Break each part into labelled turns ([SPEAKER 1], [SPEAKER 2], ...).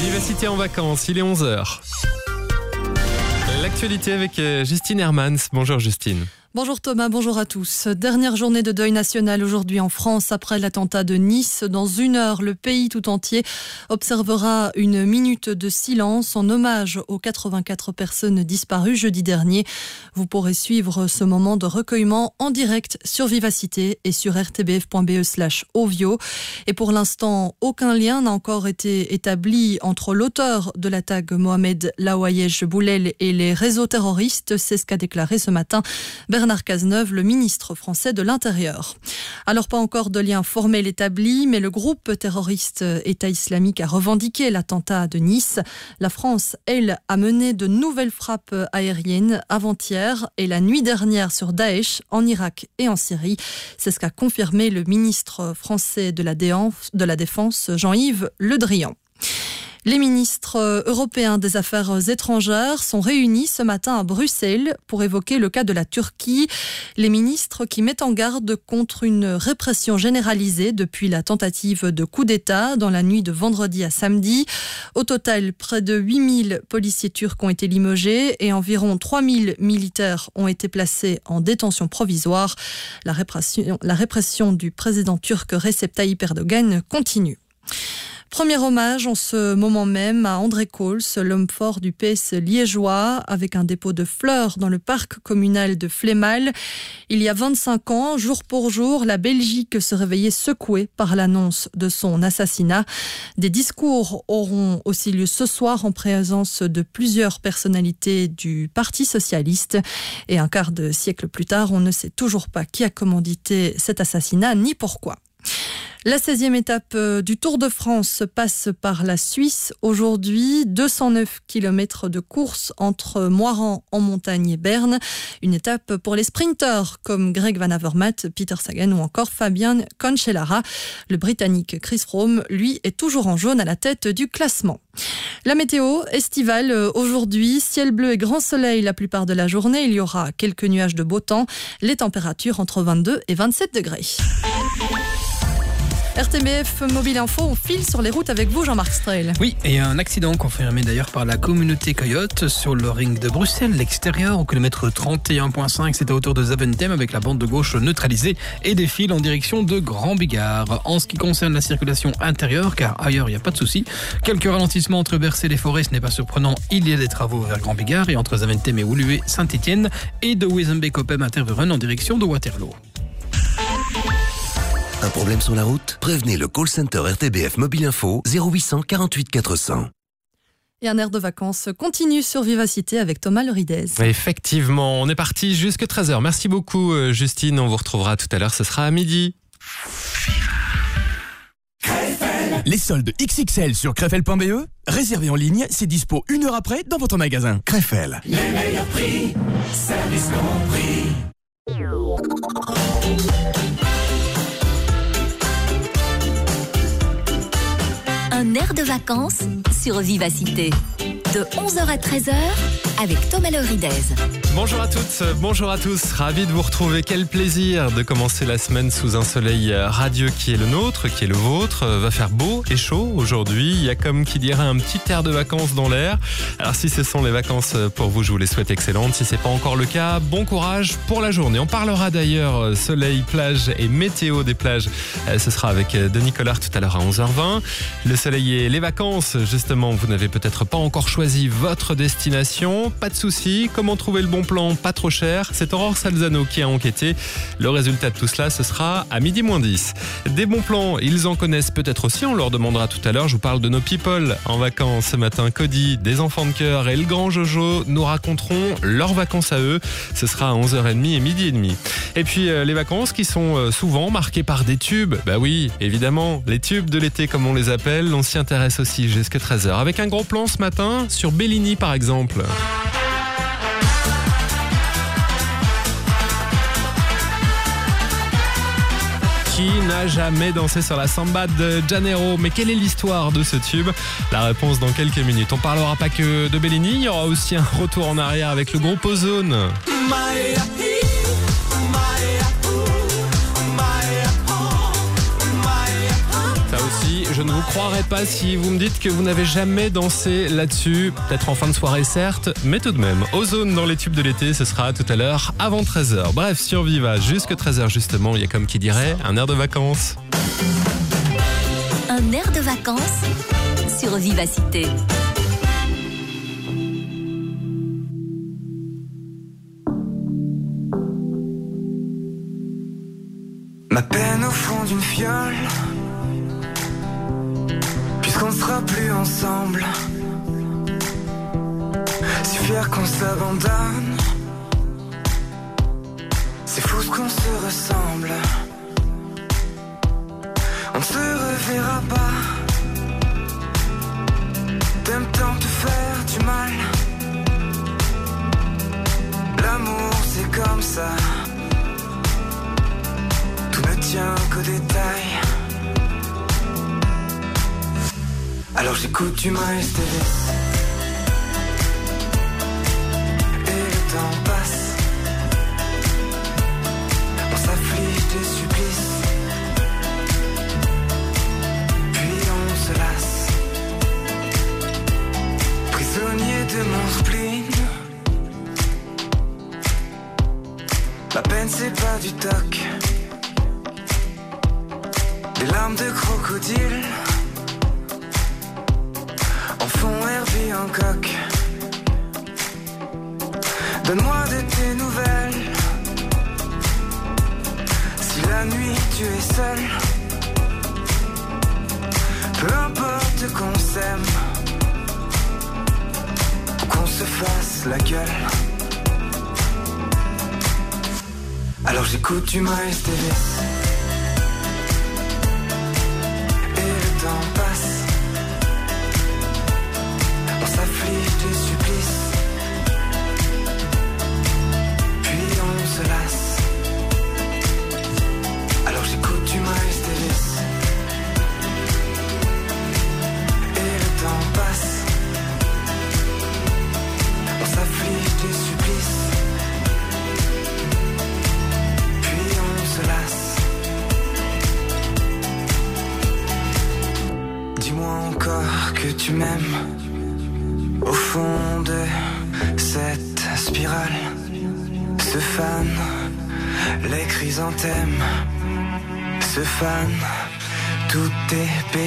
[SPEAKER 1] Vivacité en vacances, il est 11h. L'actualité avec euh, Justine Hermans. Bonjour Justine.
[SPEAKER 2] Bonjour Thomas, bonjour à tous. Dernière journée de deuil national aujourd'hui en France après l'attentat de Nice. Dans une heure, le pays tout entier observera une minute de silence en hommage aux 84 personnes disparues jeudi dernier. Vous pourrez suivre ce moment de recueillement en direct sur Vivacité et sur rtbf.be slash ovio. Et pour l'instant, aucun lien n'a encore été établi entre l'auteur de l'attaque Mohamed Laouayesh Boulel et les réseaux terroristes. C'est ce qu'a déclaré ce matin Bernard Cazeneuve, le ministre français de l'Intérieur. Alors pas encore de lien formel établi, mais le groupe terroriste État islamique a revendiqué l'attentat de Nice. La France, elle, a mené de nouvelles frappes aériennes avant-hier et la nuit dernière sur Daesh en Irak et en Syrie. C'est ce qu'a confirmé le ministre français de la Défense, Jean-Yves Le Drian. Les ministres européens des Affaires étrangères sont réunis ce matin à Bruxelles pour évoquer le cas de la Turquie. Les ministres qui mettent en garde contre une répression généralisée depuis la tentative de coup d'État dans la nuit de vendredi à samedi. Au total, près de 8000 policiers turcs ont été limogés et environ 3000 militaires ont été placés en détention provisoire. La répression, la répression du président turc Recep Tayyip Erdogan continue. Premier hommage en ce moment même à André Coles, l'homme fort du PS liégeois, avec un dépôt de fleurs dans le parc communal de Flémal. Il y a 25 ans, jour pour jour, la Belgique se réveillait secouée par l'annonce de son assassinat. Des discours auront aussi lieu ce soir en présence de plusieurs personnalités du Parti socialiste. Et un quart de siècle plus tard, on ne sait toujours pas qui a commandité cet assassinat ni pourquoi. La 16e étape euh, du Tour de France passe par la Suisse. Aujourd'hui, 209 km de course entre Moiran en montagne et Berne. Une étape pour les sprinteurs comme Greg Van Avermaet, Peter Sagan ou encore Fabien Cancellara. Le Britannique Chris Froome, lui, est toujours en jaune à la tête du classement. La météo estivale euh, aujourd'hui, ciel bleu et grand soleil la plupart de la journée. Il y aura quelques nuages de beau temps. Les températures entre 22 et 27 degrés. RTBF Mobile Info, on file sur les routes avec vous, Jean-Marc Streil.
[SPEAKER 3] Oui, et un accident confirmé d'ailleurs par la communauté Coyote sur le ring de Bruxelles, l'extérieur, au kilomètre 31.5. C'était autour de Zaventem avec la bande de gauche neutralisée et des fils en direction de Grand Bigard. En ce qui concerne la circulation intérieure, car ailleurs il n'y a pas de souci, quelques ralentissements entre Bercé et les Forêts, ce n'est pas surprenant. Il y a des travaux vers Grand Bigard et entre Zaventem et Oulué, Saint-Etienne et de Wezenbeek-Opem Interveren en direction de Waterloo.
[SPEAKER 4] Un problème sur la route? Prévenez le call center RTBF Mobile Info 0800 48 400.
[SPEAKER 2] Et un air de vacances continue sur Vivacité avec Thomas Leridez.
[SPEAKER 1] Effectivement, on est parti jusque 13h. Merci beaucoup euh, Justine, on vous retrouvera tout à l'heure, ce sera à midi.
[SPEAKER 5] Les soldes XXL sur crefel.be, réservez en ligne, c'est dispo une heure après dans votre magasin. Crefel.
[SPEAKER 6] Les meilleurs prix, service compris.
[SPEAKER 7] Un air de vacances sur Vivacité. De 11h à 13h avec Thomas Loridez.
[SPEAKER 1] Bonjour à toutes, bonjour à tous. Ravi de vous retrouver. Quel plaisir de commencer la semaine sous un soleil radieux qui est le nôtre, qui est le vôtre. Va faire beau et chaud aujourd'hui. Il y a comme qui dirait un petit air de vacances dans l'air. Alors si ce sont les vacances pour vous, je vous les souhaite excellentes. Si c'est pas encore le cas, bon courage pour la journée. On parlera d'ailleurs soleil, plage et météo des plages. Ce sera avec Denis Collard tout à l'heure à 11h20. Le soleil et les vacances, justement, vous n'avez peut-être pas encore choisi votre destination. Pas de souci. Comment trouver le bon plan? Pas trop cher C'est Aurore Salzano qui a enquêté. Le résultat de tout cela, ce sera à midi moins 10. Des bons plans, ils en connaissent peut-être aussi. On leur demandera tout à l'heure. Je vous parle de nos people en vacances ce matin. Cody, des enfants de cœur et le grand Jojo nous raconteront leurs vacances à eux. Ce sera à 11h30 et midi et demi. Et puis euh, les vacances qui sont euh, souvent marquées par des tubes. Bah oui, évidemment, les tubes de l'été comme on les appelle. On s'y intéresse aussi jusqu'à 13h. Avec un gros plan ce matin sur Bellini par exemple. Qui n'a jamais dansé sur la samba de Janeiro Mais quelle est l'histoire de ce tube La réponse dans quelques minutes. On parlera pas que de Bellini, il y aura aussi un retour en arrière avec le groupe Ozone. Croirais pas si vous me dites que vous n'avez jamais dansé là-dessus. Peut-être en fin de soirée, certes, mais tout de même. Ozone dans les tubes de l'été, ce sera tout à l'heure avant 13h. Bref, sur Viva, jusque 13h justement, il y a comme qui dirait un air de vacances.
[SPEAKER 7] Un air de vacances sur Vivacité.
[SPEAKER 8] Ma peine au fond d'une fiole Ne sera plus ensemble. Si fier qu'on s'abandonne C'est fou ce qu'on se ressemble. On ne se reverra pas. T'aimes tant te faire du mal. L'amour c'est comme ça. Tout ne tient qu'aux détails. Alors j'écoute du Miles Davis. Et le temps passe. On s'afflige des supplices. Puis on se lasse. Prisonnier de mon spleen. Ma peine c'est pas du toc. Des larmes de crocodile fond Herbie en coq. Donne-moi de tes nouvelles. Si la nuit tu es seul Peu importe qu'on s'aime qu'on se fasse la gueule. Alors j'écoute du Miles Davis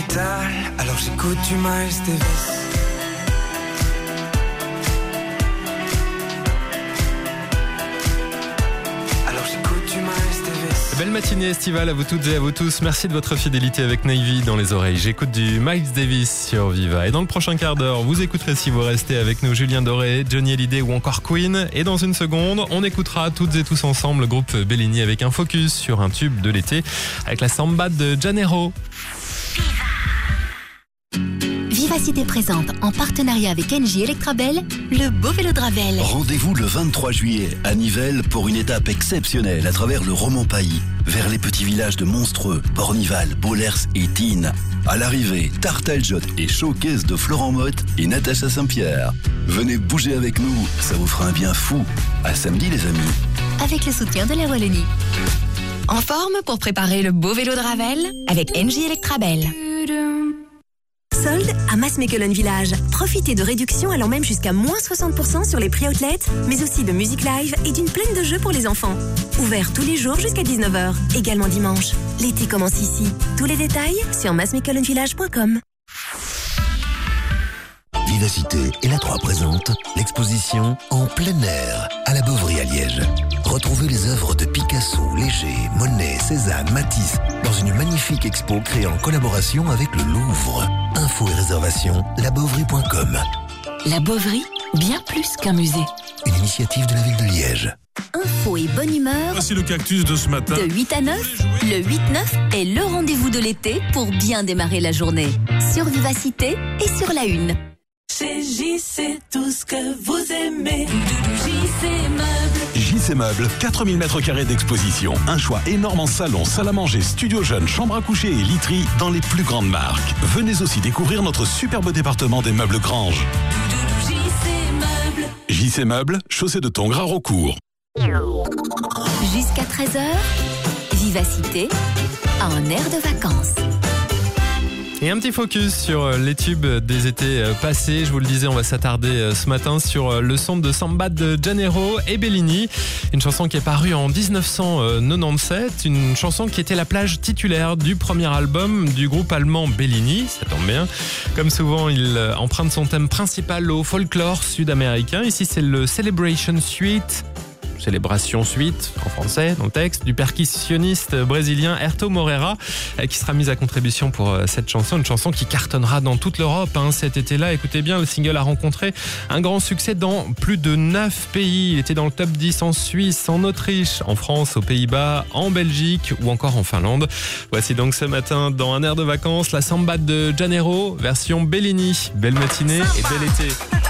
[SPEAKER 8] Davis. Alors j'écoute du Miles Davis.
[SPEAKER 1] Belle matinée estivale à vous toutes et à vous tous. Merci de votre fidélité avec Navy dans les oreilles. J'écoute du Miles Davis sur Viva. Et dans le prochain quart d'heure, vous écouterez si vous restez avec nous Julien Doré, Johnny Hallyday ou encore Queen. Et dans une seconde, on écoutera toutes et tous ensemble le groupe Bellini avec un focus sur un tube de l'été avec la samba de Janeiro.
[SPEAKER 7] Vivacité présente en partenariat avec NJ Electrabel le beau vélo de Ravel.
[SPEAKER 9] Rendez-vous le 23 juillet à Nivelles pour une étape exceptionnelle à travers le Roman Pays, vers les petits villages de Monstreux, Bornival, Bollers et Tine. À l'arrivée, Tartaljot et Showcase de Florent Motte et Natacha Saint-Pierre. Venez bouger avec nous, ça vous fera un bien fou. À samedi les amis.
[SPEAKER 7] Avec le soutien de la Wallonie.
[SPEAKER 10] En forme pour préparer le beau vélo de Ravel avec NJ Electrabel.
[SPEAKER 11] Solde à Maasmechelen Village. Profitez de réductions allant même jusqu'à moins 60% sur les prix outlet, mais aussi de musique live et d'une plaine de jeux pour les enfants. Ouvert tous les jours jusqu'à 19h, également dimanche. L'été commence ici. Tous les détails sur maasmechelenvillage.com.
[SPEAKER 4] Vivacité et la 3 présente l'exposition En plein air à la Beauvry à Liège. Retrouvez les œuvres de Picasso, Léger, Monet, Cézanne, Matisse dans une magnifique expo créée en collaboration avec le Louvre. Infos et réservations, labeauvry.com.
[SPEAKER 10] La Beauvry, bien plus qu'un musée.
[SPEAKER 4] Une initiative de la ville de Liège.
[SPEAKER 7] Info et bonne humeur.
[SPEAKER 12] Voici le cactus de ce matin.
[SPEAKER 7] De 8 à 9, le 8-9 est le rendez-vous de l'été pour bien démarrer la journée. Sur Vivacité et sur la Une.
[SPEAKER 13] Chez JC, tout ce que vous aimez. JC Meubles.
[SPEAKER 12] JC Meubles, 4000 m2 d'exposition. Un choix énorme en salon, salle à manger, studio jeune, chambre à coucher et literie dans les plus grandes marques. Venez aussi découvrir notre superbe département des meubles Grange.
[SPEAKER 13] JC Meubles.
[SPEAKER 12] Chaussée de Tongres à Rocourt.
[SPEAKER 7] Jusqu'à 13h, Vivacité, un air de vacances.
[SPEAKER 1] Et un petit focus sur euh, les tubes des étés euh, passés. Je vous le disais, on va s'attarder euh, ce matin sur le son de Samba de Janeiro et Bellini. Une chanson qui est parue en 1997. Une chanson qui était la plage titulaire du premier album du groupe allemand Bellini. Ça tombe bien. Comme souvent, il emprunte son thème principal au folklore sud-américain. Ici, c'est le Celebration Suite célébration suite en français dans le texte du percussionniste brésilien Herto Moreira euh, qui sera mise à contribution pour euh, cette chanson, une chanson qui cartonnera dans toute l'Europe hein, cet été-là. Écoutez bien, le single a rencontré un grand succès dans plus de 9 pays. Il était dans le top 10 en Suisse, en Autriche, en France, aux Pays-Bas, en Belgique ou encore en Finlande. Voici donc ce matin dans un air de vacances la samba de Janeiro version Bellini. Belle matinée et bel été.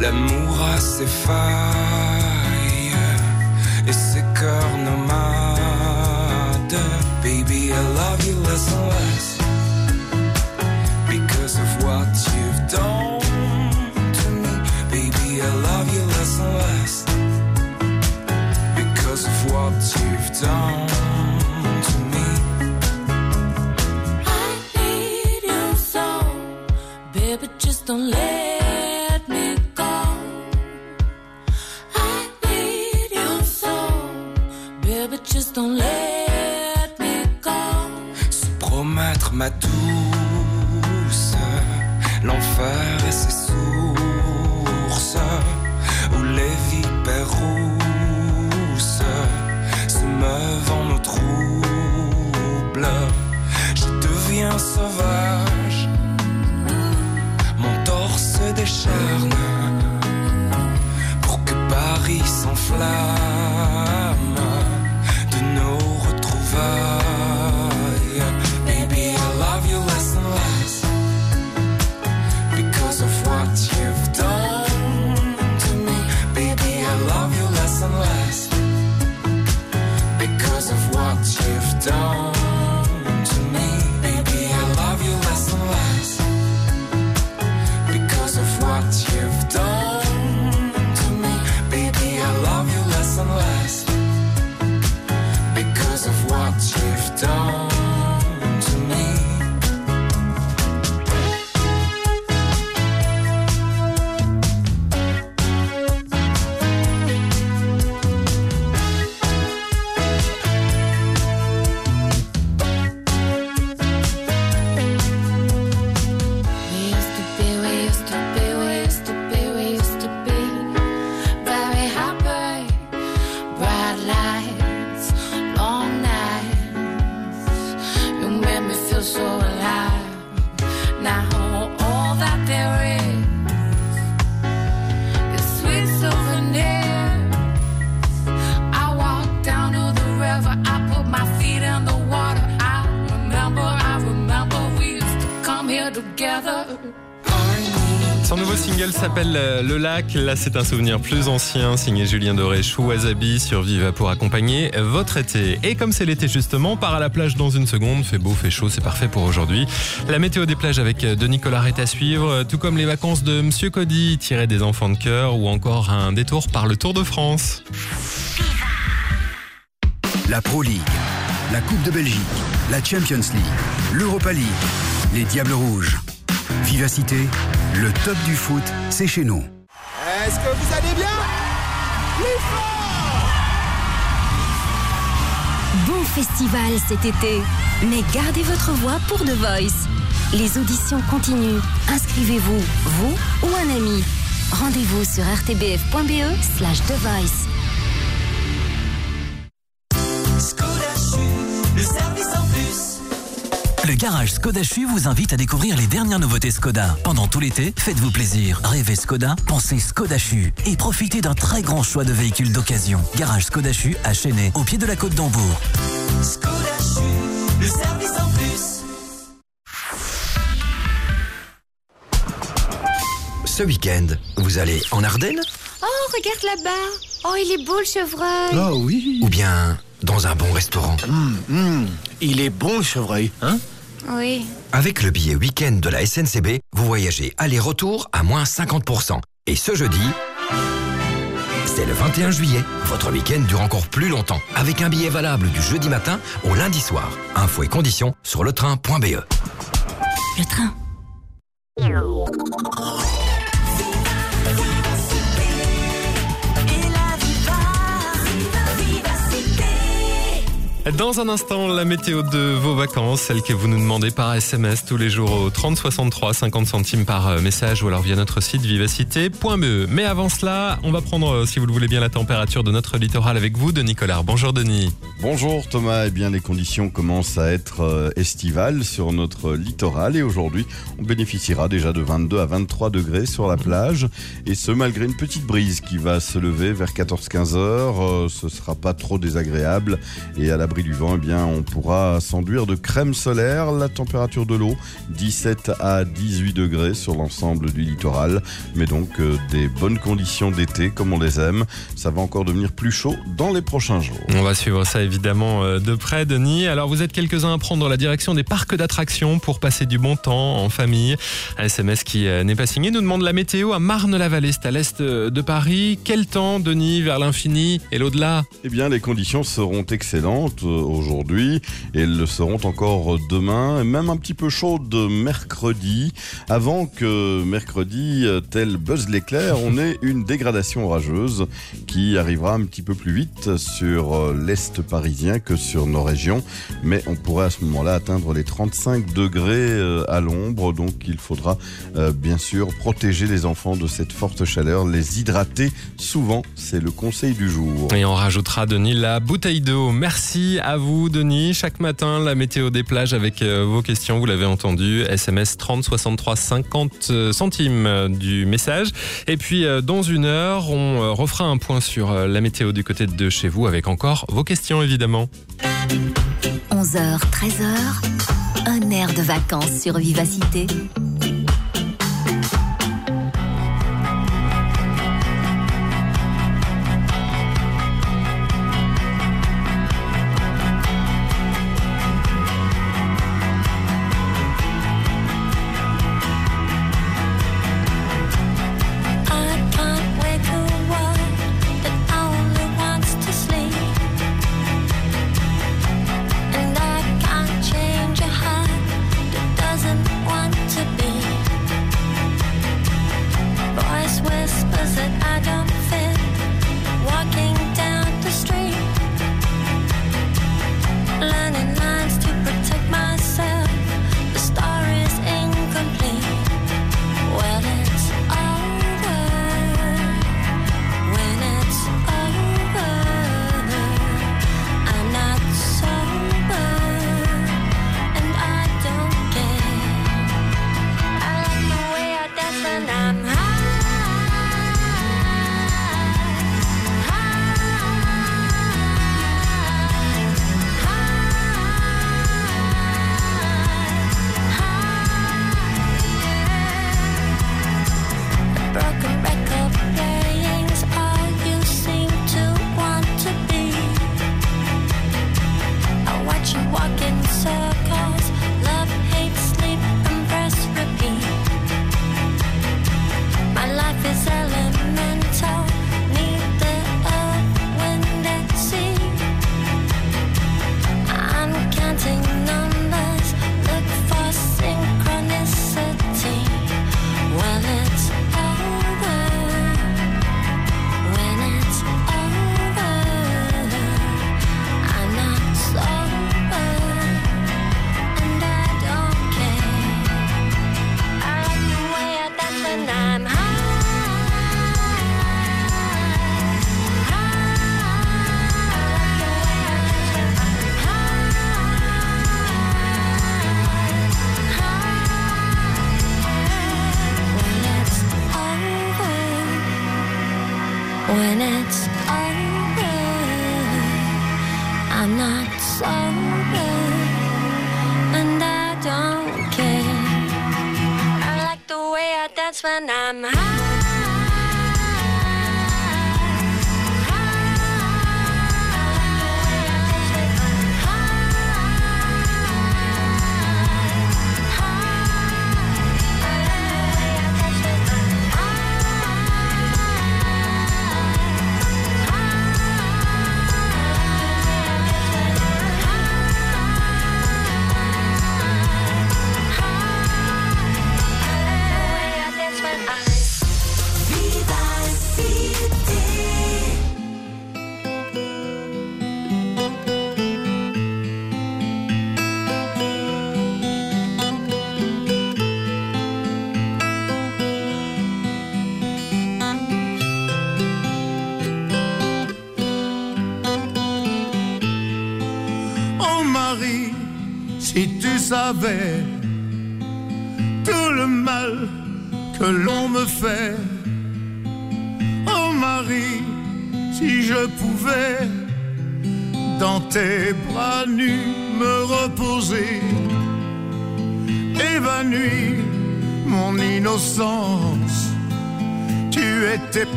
[SPEAKER 8] L'amour a ses failles et ses cœurs nomades. Baby, I love you less and less because of what you've done to me. Baby, I love you less and less because of what you've done. to me.
[SPEAKER 14] I need you so, baby, just don't let just don't let.
[SPEAKER 8] Se promettre ma douce, l'enfer et ses sources, où les vipères rousses se meuvent en eau trouble. Je deviens sauvage, mon torse décharne pour que Paris s'enflamme
[SPEAKER 1] Le Lac. Là, c'est un souvenir plus ancien, signé Julien Doré, Wasabi sur Viva pour accompagner votre été. Et comme c'est l'été justement, part à la plage dans une seconde. Fait beau, fait chaud, c'est parfait pour aujourd'hui. La météo des plages avec euh, Denis Collard est à suivre, tout comme les vacances de Monsieur Cody, tiré des enfants de cœur, ou encore un détour par le Tour de France.
[SPEAKER 9] La Pro League, la Coupe de Belgique, la Champions League, l'Europa League, les Diables Rouges. Vivacité, le top du foot, c'est chez nous.
[SPEAKER 15] Est-ce que vous allez bien?
[SPEAKER 7] Bon festival cet été, mais gardez votre voix pour The Voice. Les auditions continuent. Inscrivez-vous, vous ou un ami. Rendez-vous sur rtbf.be slash The Voice.
[SPEAKER 14] Le
[SPEAKER 16] garage Skoda Chu vous invite à découvrir les dernières nouveautés Skoda. Pendant tout l'été, faites-vous plaisir. Rêvez Skoda, pensez Skoda Chu et profitez d'un très grand choix de véhicules d'occasion. Garage Skoda Chu à au pied de la côte d'Hambourg.
[SPEAKER 14] Skoda Chu, le service en plus.
[SPEAKER 17] Ce week-end, vous allez en Ardennes?
[SPEAKER 18] Oh, regarde là-bas. Oh, il est beau le chevreuil.
[SPEAKER 17] Ah oui Ou bien dans un bon restaurant?
[SPEAKER 15] Il est bon le chevreuil, hein?
[SPEAKER 18] Oui.
[SPEAKER 17] Avec le billet week-end de la SNCB, vous voyagez aller-retour à moins 50%. Et ce jeudi, c'est le 21 juillet. Votre week-end dure encore plus longtemps, avec un billet valable du jeudi matin au lundi soir. Infos et conditions sur letrain.be.
[SPEAKER 7] Le train.
[SPEAKER 1] Dans un instant, la météo de vos vacances, celle que vous nous demandez par SMS tous les jours au 30 63 50 centimes par euh, message ou alors via notre site vivacité.be. Mais avant cela, on va prendre, euh, si vous le voulez bien, la température de notre littoral avec vous, Denis Collard. Bonjour Denis.
[SPEAKER 19] Bonjour Thomas, eh bien les conditions commencent à être euh, estivales sur notre littoral et aujourd'hui on bénéficiera déjà de 22 à 23 degrés sur la plage et ce malgré une petite brise qui va se lever vers 14-15 heures, ce sera pas trop désagréable et à l'abri du vent eh bien on pourra s'enduire de crème solaire, la température de l'eau 17 à 18 degrés sur l'ensemble du littoral mais donc euh, des bonnes conditions d'été comme on les aime, ça va encore devenir plus chaud dans les prochains jours.
[SPEAKER 1] On va suivre ça évidemment euh, de près, Denis. Alors, vous êtes quelques-uns à prendre la direction des parcs d'attractions pour passer du bon temps en famille. Un SMS qui euh, n'est pas signé nous demande la météo à Marne-la-Vallée, c'est à l'est de Paris. Quel temps, Denis, vers l'infini et l'au-delà?
[SPEAKER 19] Eh bien, les conditions seront excellentes.
[SPEAKER 20] Euh, aujourd'hui et elles le seront encore demain et même un petit peu chaudes mercredi. Avant que mercredi, euh, tel Buzz l'éclair, on ait une dégradation orageuse qui arrivera un petit peu plus vite sur euh, l'est parisien que sur nos régions. Mais on pourrait à ce moment-là atteindre les 35 degrés à l'ombre. Donc il faudra bien sûr protéger les enfants de cette forte chaleur, les hydrater souvent. C'est le conseil du jour.
[SPEAKER 1] Et on rajoutera, Denis, la bouteille d'eau. Merci à vous, Denis. Chaque matin, la météo des plages avec euh, vos questions, vous l'avez entendu. SMS 30 63 50 centimes euh, du message. Et puis, euh, dans une heure, on refera un point sur la météo du côté de chez vous avec encore vos questions, évidemment.
[SPEAKER 18] 11h, 13h, un air de vacances sur Vivacité.
[SPEAKER 21] Tu savais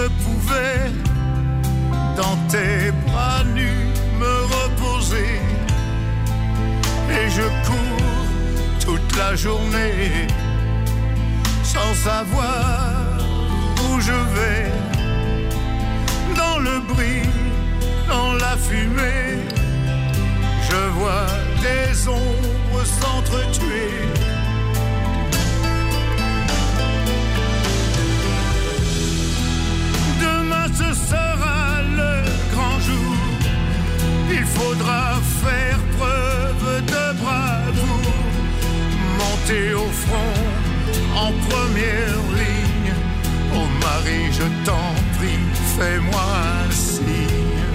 [SPEAKER 21] je pouvais dans tes bras nus me reposer. Et je cours toute la journée sans savoir où je vais. Dans le bruit, dans la fumée, je vois des ombres s'entretuer. Il faudra faire preuve de bravoure. Monter au front en première ligne. Oh Marie, je t'en prie, fais-moi un signe.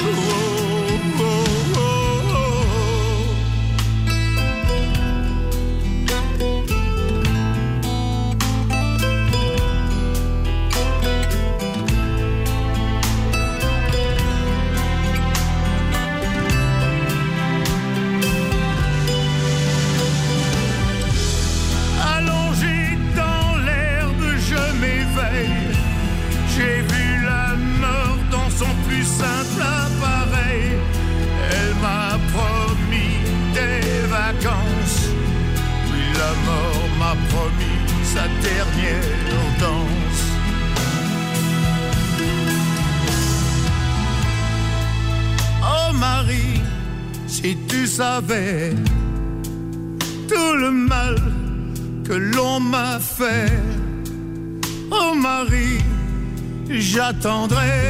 [SPEAKER 21] Oh, oh, dernière danse. Oh Marie, si tu savais tout le mal que l'on m'a fait. Oh Marie, j'attendrai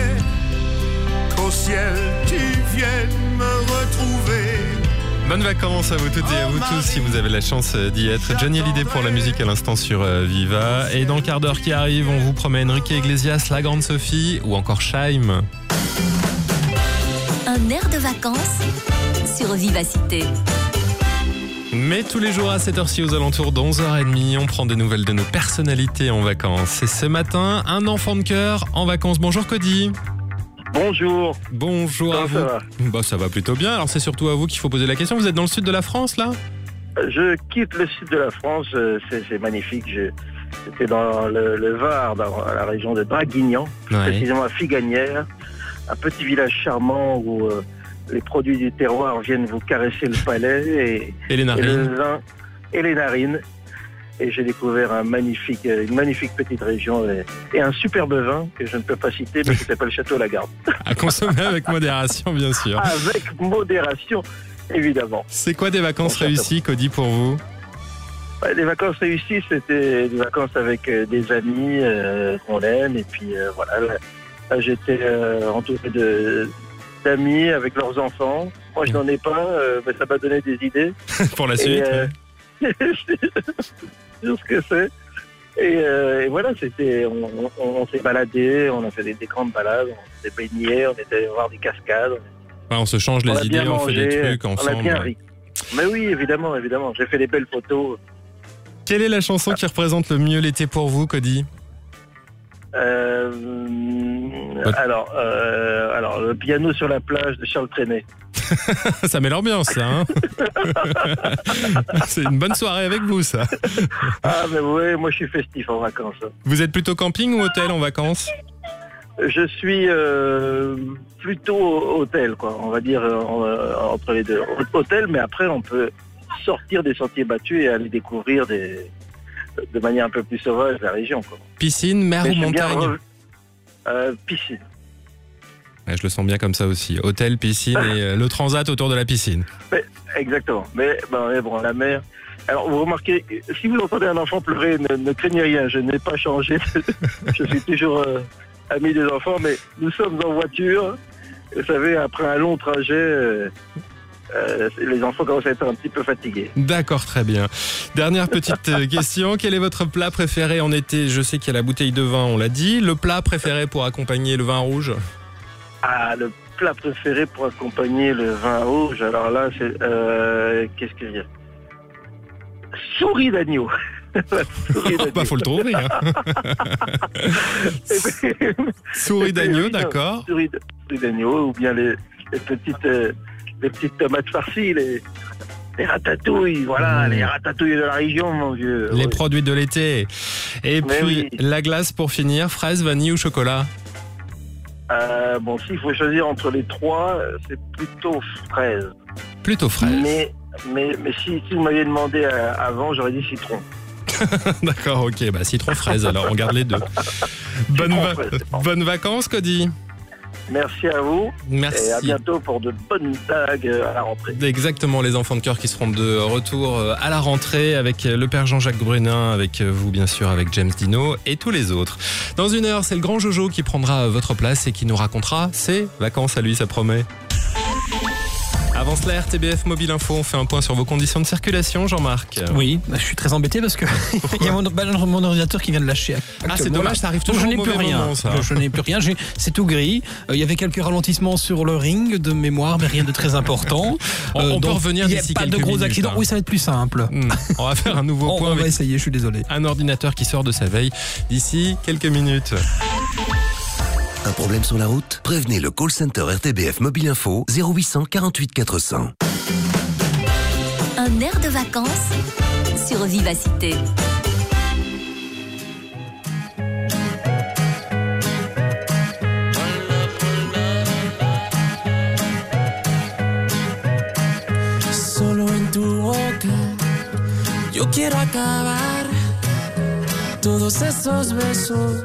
[SPEAKER 21] qu'au ciel tu viennes me retrouver.
[SPEAKER 1] Bonnes vacances à vous toutes et à vous tous si vous avez la chance d'y être. Johnny Hallyday pour la musique à l'instant sur euh, Viva. Et dans le quart d'heure qui arrive, on vous promet Enrique Iglesias, La Grande Sophie ou encore Scheim.
[SPEAKER 18] Un air de vacances sur Vivacité.
[SPEAKER 1] Mais tous les jours à cette heure-ci aux alentours de 11h30, on prend des nouvelles de nos personnalités en vacances. Et ce matin, un enfant de cœur en vacances. Bonjour Cody.
[SPEAKER 22] Bonjour.
[SPEAKER 1] Bonjour à vous.
[SPEAKER 22] ça va
[SPEAKER 1] Bah, ça va plutôt bien. Alors c'est surtout à vous qu'il faut poser la question. Vous êtes dans le sud de la France là?
[SPEAKER 22] Je quitte le sud de la France, euh, c'est magnifique. J'étais dans le, le Var, dans la région de Draguignan,
[SPEAKER 1] Ouais.
[SPEAKER 22] précisément à Figanière, un petit village charmant où euh, les produits du terroir viennent vous caresser le palais et,
[SPEAKER 1] Et les narines.
[SPEAKER 22] le vin et les narines. Et j'ai découvert un magnifique, euh, une magnifique petite région et, et un superbe vin que je ne peux pas citer, mais qui s'appelle Château Lagarde.
[SPEAKER 1] À consommer avec modération, bien sûr.
[SPEAKER 22] Avec modération, évidemment.
[SPEAKER 1] C'est quoi des vacances
[SPEAKER 22] Bon,
[SPEAKER 1] réussies, Cody, pour vous?
[SPEAKER 22] Ouais, Les vacances réussies, c'était des vacances avec euh, des amis euh, qu'on aime. Et puis euh, voilà, là, là, j'étais euh, entouré de d'amis avec leurs enfants. Moi, je n'en ai pas, euh, mais ça m'a donné des idées.
[SPEAKER 1] Pour la
[SPEAKER 22] Et,
[SPEAKER 1] suite
[SPEAKER 22] sur ce que c'est. Et, euh, et voilà, c'était, on, on- on s'est baladé, on a fait des, des grandes balades, on s'est baigné, on était allé voir des cascades.
[SPEAKER 1] Ouais, On se change les idées, on fait des trucs
[SPEAKER 22] On a
[SPEAKER 1] ensemble.
[SPEAKER 22] bien ri. Mais oui, évidemment, évidemment. J'ai fait des belles photos.
[SPEAKER 1] Quelle est la chanson qui représente le mieux l'été pour vous, Cody?
[SPEAKER 22] Euh, alors, euh, alors, le piano sur la plage de Charles Trenet.
[SPEAKER 1] Ça met l'ambiance, ça. hein C'est une bonne soirée avec vous, ça.
[SPEAKER 22] Ah, mais oui, moi je suis festif en vacances.
[SPEAKER 1] Vous êtes plutôt camping ou hôtel en vacances?
[SPEAKER 22] Je suis euh, plutôt hôtel, quoi. On va dire euh, en- euh, entre les deux. Hôtel, mais après on peut sortir des sentiers battus et aller découvrir des, de manière un peu plus sauvage la région, quoi.
[SPEAKER 1] Piscine, mer
[SPEAKER 22] Mais
[SPEAKER 1] ou montagne
[SPEAKER 22] Euh, piscine.
[SPEAKER 1] Ouais, Je le sens bien comme ça aussi. Hôtel, piscine et euh, le transat autour de la piscine.
[SPEAKER 22] Mais- exactement. Mais, ben, mais bon, la mer. Alors, vous remarquez, si vous entendez un enfant pleurer, ne, ne craignez rien. Je n'ai pas changé. je suis toujours euh, ami des enfants, mais nous sommes en voiture. Vous savez, après un long trajet, euh, euh, les enfants commencent à être un petit peu fatigués.
[SPEAKER 1] D'accord, très bien. Dernière petite euh, question. Quel est votre plat préféré en été? Je sais qu'il y a la bouteille de vin, on l'a dit. Le plat préféré pour accompagner le vin rouge?
[SPEAKER 22] Ah, le plat préféré pour accompagner le vin rouge, alors là, c'est... euh, Qu'est-ce que je dis Souris d'agneau. Souris d'agneau.
[SPEAKER 1] Bah, faut le trouver. hein. Souris d'agneau, d'accord.
[SPEAKER 22] Souris d'agneau, ou bien les, les petites, euh, les petites tomates farcies, les, les ratatouilles, voilà, les ratatouilles de la région, mon vieux.
[SPEAKER 1] Les
[SPEAKER 22] Oui.
[SPEAKER 1] produits de l'été. Et
[SPEAKER 22] Mais
[SPEAKER 1] puis,
[SPEAKER 22] oui.
[SPEAKER 1] la glace pour finir, fraise, vanille ou chocolat
[SPEAKER 22] Euh, bon, s'il faut choisir entre les trois, euh, c'est plutôt fraise.
[SPEAKER 1] Plutôt fraise.
[SPEAKER 22] Mais, mais, mais si, si vous m'aviez demandé euh, avant, j'aurais dit citron.
[SPEAKER 1] D'accord, ok. Bah, citron fraise, alors on garde les deux. Bonnes, va- bonnes vacances, Cody.
[SPEAKER 22] Merci à vous.
[SPEAKER 1] Merci.
[SPEAKER 22] Et à bientôt pour de bonnes blagues euh, à la rentrée.
[SPEAKER 1] Exactement, les enfants de cœur qui seront de retour euh, à la rentrée avec euh, le père Jean-Jacques Brunin, avec vous bien sûr, avec James Dino et tous les autres. Dans une heure, c'est le grand Jojo qui prendra votre place et qui nous racontera ses vacances à lui, ça promet. Avant cela, RTBF Mobile Info, on fait un point sur vos conditions de circulation, Jean-Marc.
[SPEAKER 23] Oui, bah, je suis très embêté parce que il y a mon, bah, mon ordinateur qui vient de lâcher.
[SPEAKER 1] Ah, c'est dommage, ça arrive
[SPEAKER 23] Donc,
[SPEAKER 1] toujours
[SPEAKER 23] je n'ai plus rien. Je, n'ai plus rien. C'est tout gris. Euh, Il y avait quelques ralentissements sur le ring de mémoire, mais rien de très important.
[SPEAKER 1] On- on peut revenir
[SPEAKER 23] Il n'y a
[SPEAKER 1] d'ici
[SPEAKER 23] pas de
[SPEAKER 1] quelques
[SPEAKER 23] gros
[SPEAKER 1] minutes,
[SPEAKER 23] accidents.
[SPEAKER 1] hein.
[SPEAKER 23] Oui, ça va être plus simple.
[SPEAKER 1] Hmm, On va faire un nouveau
[SPEAKER 23] On-
[SPEAKER 1] point
[SPEAKER 23] on va
[SPEAKER 1] avec
[SPEAKER 23] essayer, je suis désolé.
[SPEAKER 1] un ordinateur qui sort de sa veille d'ici quelques minutes.
[SPEAKER 4] Un problème sur la route? Prévenez le call center RTBF Mobile Info 0800 48 400.
[SPEAKER 18] Un air de vacances sur Vivacité.
[SPEAKER 24] Solo en tu boca yo quiero acabar todos esos besos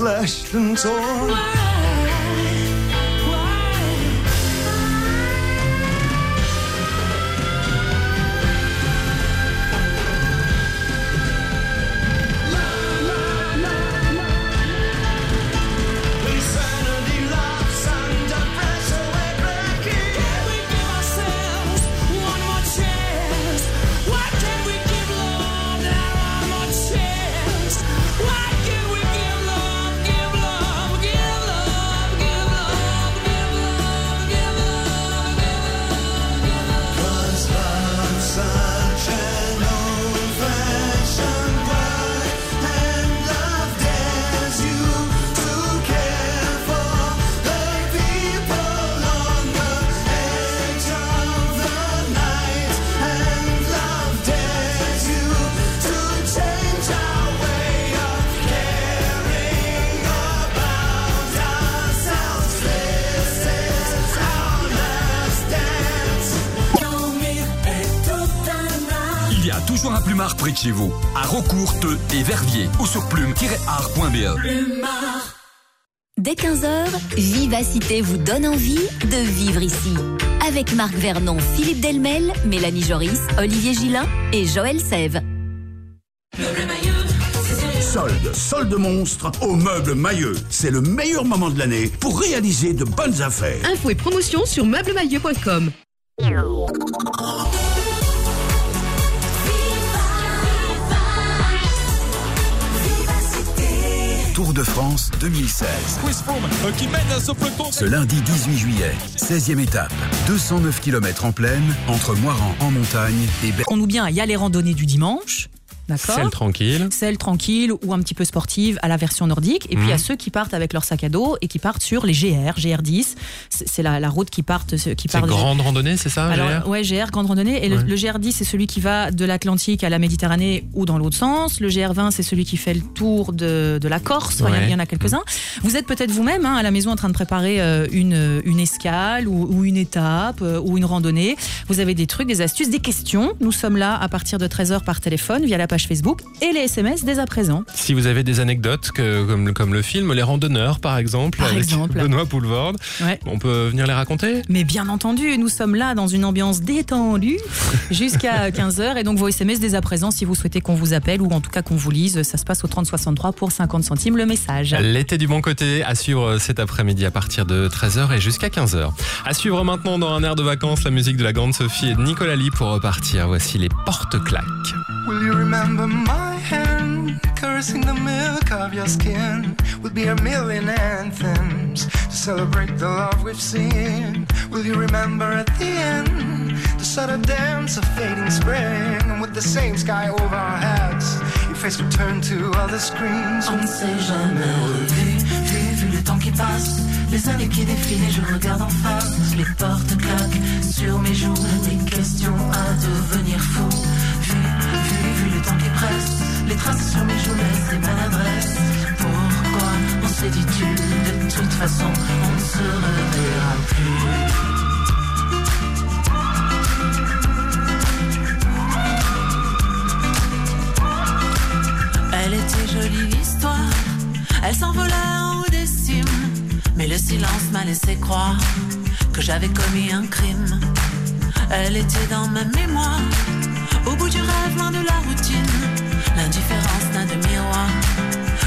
[SPEAKER 25] Slashed and torn.
[SPEAKER 12] Chez vous, à Rocourte et Verviers, ou sur plume-art.be.
[SPEAKER 7] Dès 15h, Vivacité vous donne envie de vivre ici. Avec Marc Vernon, Philippe Delmel, Mélanie Joris, Olivier Gillin et Joël Sève.
[SPEAKER 26] Solde, solde monstre au meuble Mailleux. C'est le meilleur moment de l'année pour réaliser de bonnes affaires.
[SPEAKER 13] Infos et promotions sur meublemailleux.com.
[SPEAKER 9] de France 2016.
[SPEAKER 27] euh, qui mène ce
[SPEAKER 9] lundi 18 juillet, 16e étape, 209 km en plaine, entre Moiran en montagne et Ber-
[SPEAKER 28] On nous bien, il y a les randonnées du dimanche.
[SPEAKER 1] Celle tranquille.
[SPEAKER 28] Celle tranquille ou un petit peu sportive à la version nordique. Et puis il y a
[SPEAKER 1] Mhm.
[SPEAKER 28] ceux qui partent avec leur sac à dos et qui partent sur les GR, GR10. C'est la, la route qui part. Qui
[SPEAKER 1] C'est
[SPEAKER 28] part
[SPEAKER 1] grande randonnée, c'est ça
[SPEAKER 28] Alors,
[SPEAKER 1] GR
[SPEAKER 28] ouais, GR, grande randonnée. Et le-
[SPEAKER 1] Ouais.
[SPEAKER 28] le, GR10, c'est celui qui va de l'Atlantique à la Méditerranée ou dans l'autre sens. Le GR20, c'est celui qui fait le tour de, de la Corse. Il y a-
[SPEAKER 1] Ouais.
[SPEAKER 28] il y, en a quelques-uns. Vous êtes peut-être vous-même hein, à la maison en train de préparer euh, une, une escale ou, ou une étape euh, ou une randonnée. Vous avez des trucs, des astuces, des questions. Nous sommes là à partir de 13h par téléphone via la page page Facebook et les SMS dès à présent.
[SPEAKER 1] Si vous avez des anecdotes que- comme, comme le film Les Randonneurs par exemple,
[SPEAKER 28] Par
[SPEAKER 1] avec
[SPEAKER 28] exemple.
[SPEAKER 1] Benoît Poulvord,
[SPEAKER 28] Ouais.
[SPEAKER 1] on peut venir les raconter?
[SPEAKER 28] Mais bien entendu, nous sommes là dans une ambiance détendue jusqu'à 15h et donc vos SMS dès à présent si vous souhaitez qu'on vous appelle ou en tout cas qu'on vous lise, ça se passe au 3063 pour 50 centimes le message.
[SPEAKER 1] L'été du bon côté à suivre cet après-midi à partir de 13h et jusqu'à 15h. À suivre maintenant dans un air de vacances la musique de la grande Sophie et de Nicolas Lee pour repartir. Voici les porte-claques.
[SPEAKER 29] Will remember my hand caressing the milk of your skin? Will be a million anthems to celebrate the love we've seen. Will you remember at the end the of dance of fading spring and with the same sky over our heads? Your face would turn to other screens.
[SPEAKER 30] On ne s'est jamais revu, vu, vu le temps qui passe, les années qui défilent je regarde en face, les portes claquent sur mes joues, des questions à devenir fou, le temps qui presse, les traces sur mes joues laissent des maladresses. Pourquoi on s'est dit tu, de toute façon on ne se reverra plus. Elle était jolie l'histoire, elle s'envolait en haut des cimes, mais le silence m'a laissé croire que j'avais commis un crime. Elle était dans ma mémoire, au bout du rêve, loin de la routine, l'indifférence n'a de miroir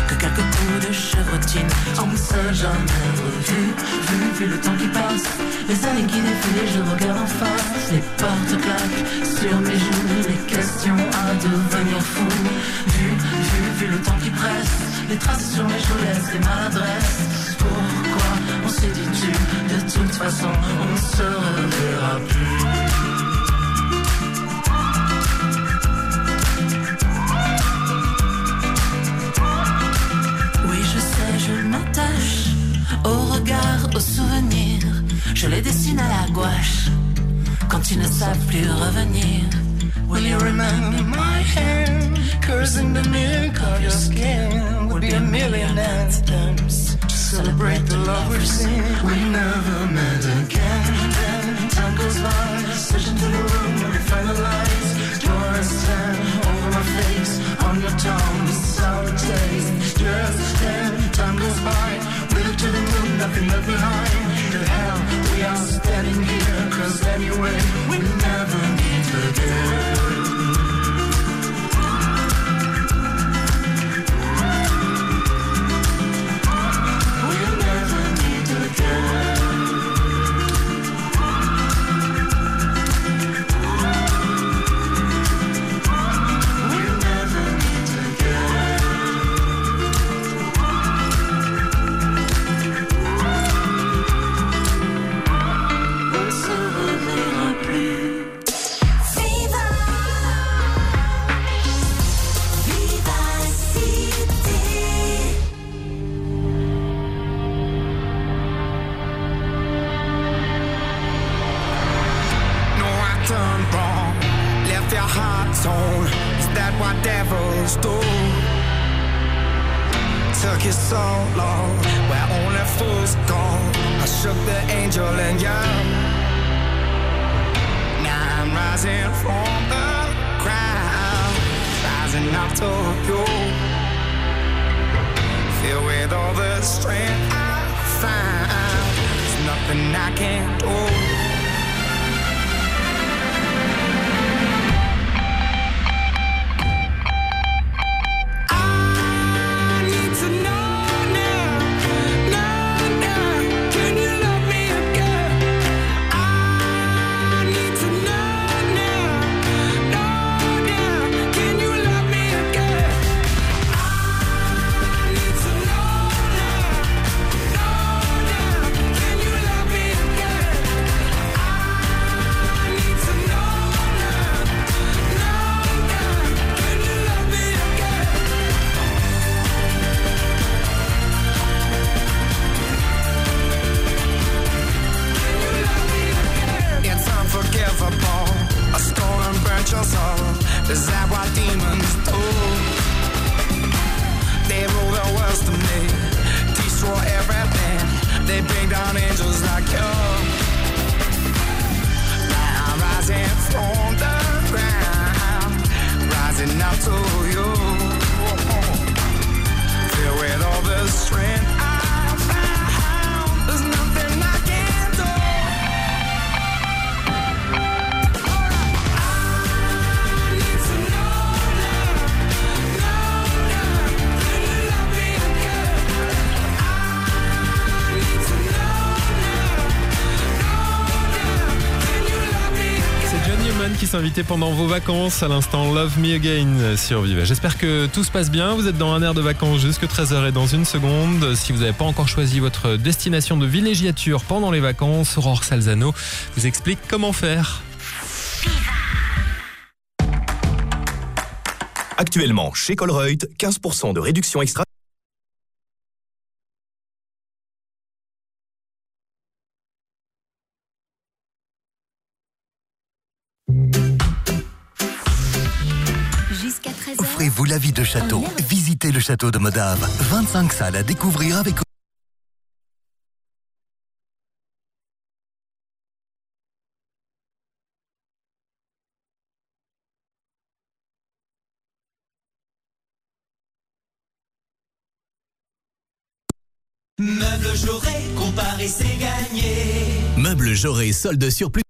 [SPEAKER 30] que quelques coups de chevrotine. On ne jamais revu, vu, vu le temps qui passe, les années qui défilent, je regarde en face, les portes claquent sur mes joues, les questions à devenir fou. Vu, vu, vu le temps qui presse, les traces sur mes joues laissent des maladresses. Pourquoi on s'est dit tu, de toute façon, on ne se reverra plus? Regard, au souvenir. Je les dessine à la gouache quand ils ne savent plus revenir.
[SPEAKER 29] Will you remember my hand? Caressing the milk of your skin? Would be a million anthems to celebrate the love we've seen. We never met again. Then time goes by, switch into the room we find the lights. Yours stand over my face, on your tongue, sour taste. Just then time goes by, to the moon, nothing left behind. To hell, we are standing anyway, we never meet again. We'll
[SPEAKER 1] Pendant vos vacances à l'instant Love Me Again sur Viva. J'espère que tout se passe bien. Vous êtes dans un air de vacances jusque 13h et dans une seconde. Si vous n'avez pas encore choisi votre destination de villégiature pendant les vacances, Aurore Salzano vous explique comment faire.
[SPEAKER 31] Actuellement, chez Colreuth, 15% de réduction extra.
[SPEAKER 4] La vie de château. Visitez le château de Modave. 25 salles à découvrir avec
[SPEAKER 21] Meuble Jauré, comparer c'est gagné.
[SPEAKER 5] Meubles Jauré, solde sur plus.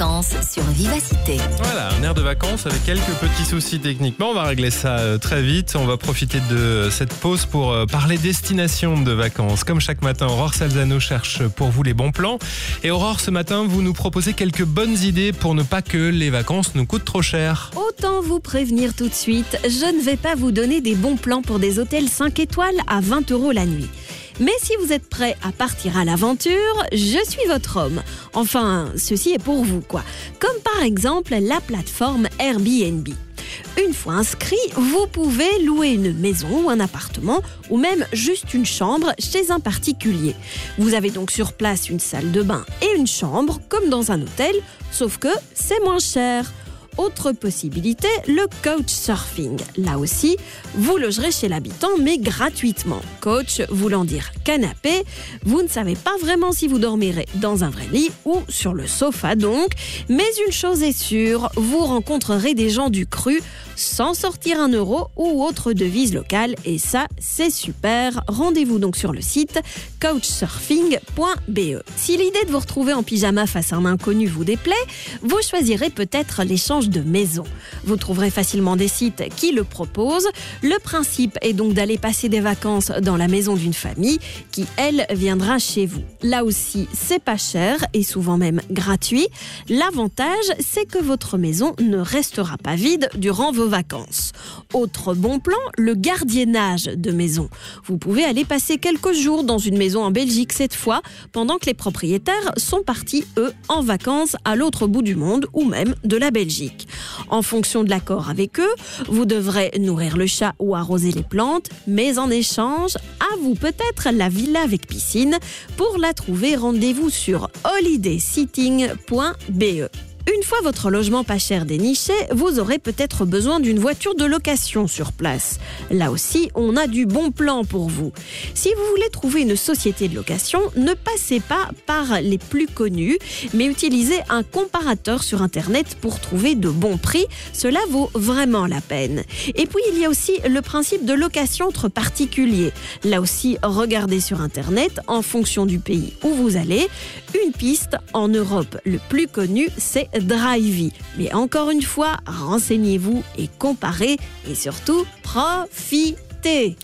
[SPEAKER 18] Vacances sur Vivacité.
[SPEAKER 1] Voilà, un air de vacances avec quelques petits soucis techniquement. On va régler ça euh, très vite. On va profiter de cette pause pour euh, parler destination de vacances. Comme chaque matin, Aurore Salzano cherche pour vous les bons plans. Et Aurore, ce matin, vous nous proposez quelques bonnes idées pour ne pas que les vacances nous coûtent trop cher.
[SPEAKER 32] Autant vous prévenir tout de suite, je ne vais pas vous donner des bons plans pour des hôtels 5 étoiles à 20 euros la nuit. Mais si vous êtes prêt à partir à l'aventure, je suis votre homme. Enfin, ceci est pour vous, quoi. Comme par exemple la plateforme Airbnb. Une fois inscrit, vous pouvez louer une maison ou un appartement ou même juste une chambre chez un particulier. Vous avez donc sur place une salle de bain et une chambre comme dans un hôtel, sauf que c'est moins cher. Autre possibilité, le coach surfing. Là aussi, vous logerez chez l'habitant, mais gratuitement. Coach voulant dire canapé, vous ne savez pas vraiment si vous dormirez dans un vrai lit ou sur le sofa donc. Mais une chose est sûre, vous rencontrerez des gens du cru sans sortir un euro ou autre devise locale. Et ça, c'est super. Rendez-vous donc sur le site couchsurfing.be. Si l'idée de vous retrouver en pyjama face à un inconnu vous déplaît, vous choisirez peut-être l'échange de maison. Vous trouverez facilement des sites qui le proposent. Le principe est donc d'aller passer des vacances dans la maison d'une famille qui, elle, viendra chez vous. Là aussi, c'est pas cher et souvent même gratuit. L'avantage, c'est que votre maison ne restera pas vide durant vos vacances. Autre bon plan, le gardiennage de maison. Vous pouvez aller passer quelques jours dans une maison en Belgique cette fois, pendant que les propriétaires sont partis, eux, en vacances à l'autre bout du monde ou même de la Belgique. En fonction de l'accord avec eux, vous devrez nourrir le chat ou arroser les plantes, mais en échange, à vous peut-être la villa avec piscine. Pour la trouver, rendez-vous sur holydaysitting.be. Une fois votre logement pas cher déniché, vous aurez peut-être besoin d'une voiture de location sur place. Là aussi, on a du bon plan pour vous. Si vous voulez trouver une société de location, ne passez pas par les plus connus, mais utilisez un comparateur sur Internet pour trouver de bons prix. Cela vaut vraiment la peine. Et puis, il y a aussi le principe de location entre particuliers. Là aussi, regardez sur Internet, en fonction du pays où vous allez. Une piste en Europe, le plus connu, c'est Drivey. Mais encore une fois, renseignez-vous et comparez et surtout profitez.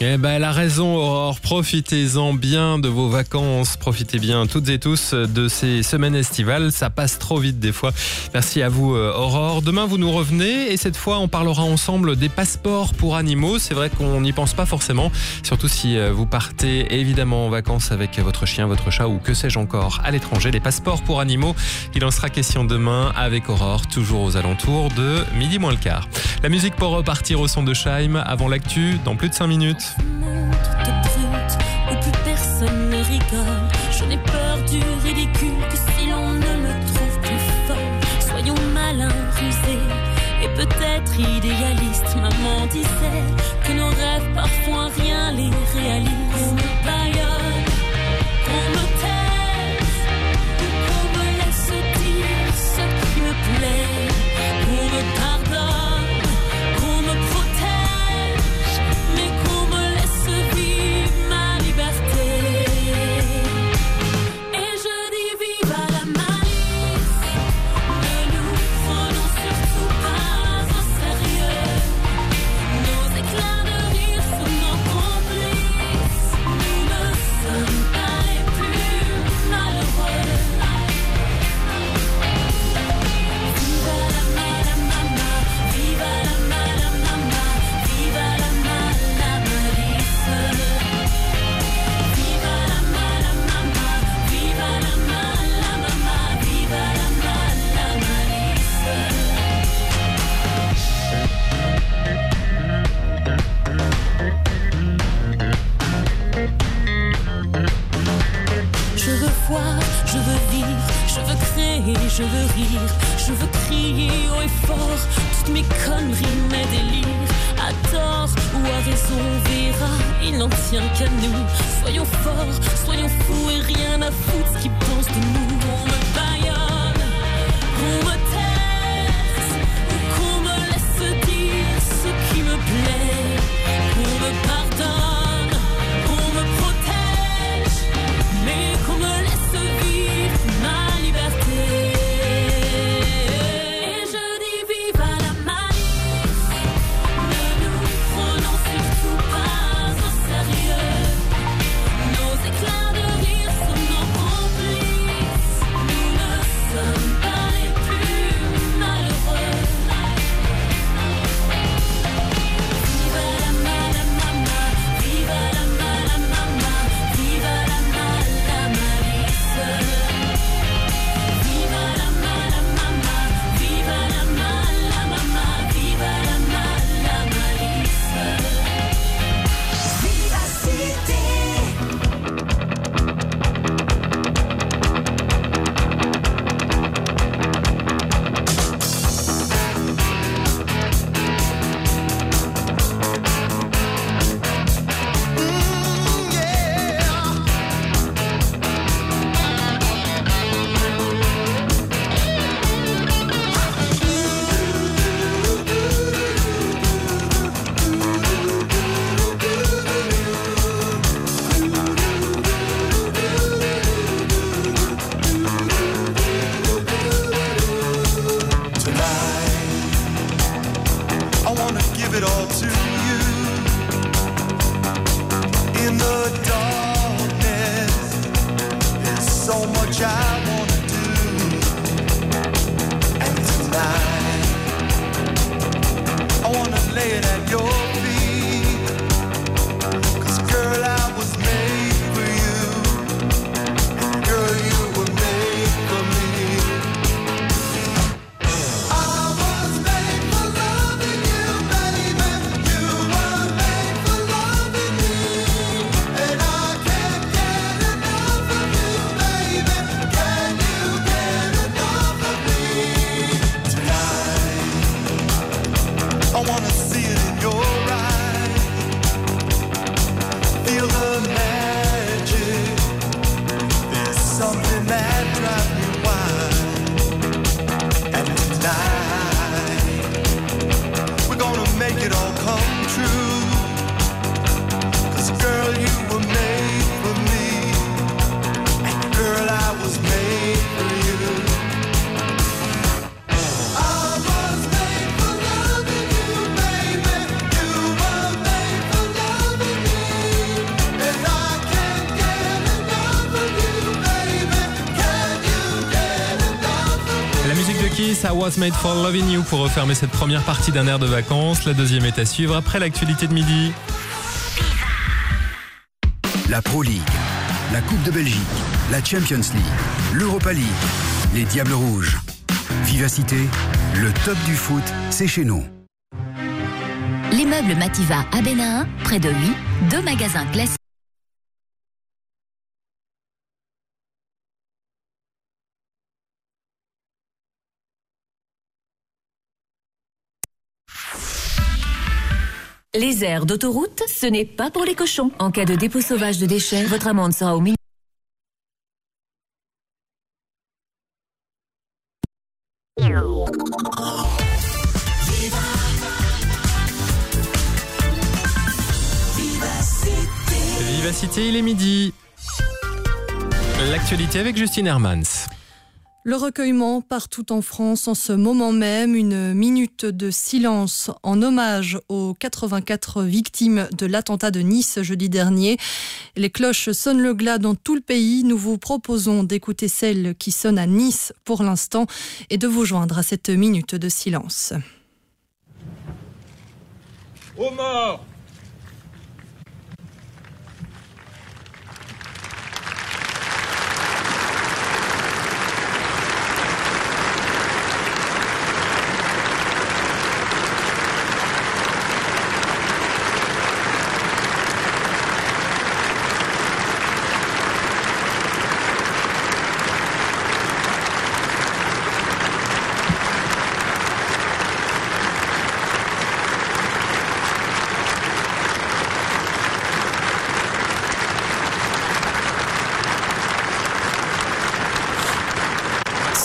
[SPEAKER 1] Eh ben, elle a raison, Aurore. Profitez-en bien de vos vacances. Profitez bien, toutes et tous, de ces semaines estivales. Ça passe trop vite des fois. Merci à vous, euh, Aurore. Demain, vous nous revenez et cette fois, on parlera ensemble des passeports pour animaux. C'est vrai qu'on n'y pense pas forcément, surtout si euh, vous partez évidemment en vacances avec votre chien, votre chat ou que sais-je encore à l'étranger. Les passeports pour animaux, il en sera question demain avec Aurore, toujours aux alentours de midi moins le quart. La musique pour repartir au son de Scheim avant l'actu dans plus de 5 minutes.
[SPEAKER 21] Toute brute, où plus personne
[SPEAKER 13] ne rigole. Je n'ai peur du ridicule que si l'on ne me trouve plus folle. Soyons malins, rusés et peut-être idéalistes. Maman disait que nos rêves parfois rien les réalise. Je veux rire, je veux crier haut et fort toutes mes conneries, mes délires. À tort ou à raison, on verra, il n'en tient qu'à nous. Soyons forts, soyons fous et rien à foutre ce qu'ils pensent de nous. On me baillonne, qu'on me
[SPEAKER 15] Was Made for Loving You
[SPEAKER 1] pour refermer cette première partie d'un air de vacances. La deuxième est à suivre après l'actualité de midi.
[SPEAKER 9] La Pro League, la Coupe de Belgique, la Champions League, l'Europa League, les Diables Rouges. Vivacité, le top du foot, c'est chez nous.
[SPEAKER 18] L'immeuble Mativa à Bénin, près de lui, deux magasins classiques. Les aires d'autoroute, ce n'est pas pour les cochons. En cas de dépôt sauvage de déchets, votre amende sera au minimum.
[SPEAKER 1] Vivacité, il est midi. L'actualité avec Justine Hermans.
[SPEAKER 2] Le recueillement partout en France en ce moment même, une minute de silence en hommage aux 84 victimes de l'attentat de Nice jeudi dernier. Les cloches sonnent le glas dans tout le pays. Nous vous proposons d'écouter celle qui sonne à Nice pour l'instant et de vous joindre à cette minute de silence.
[SPEAKER 33] Aux morts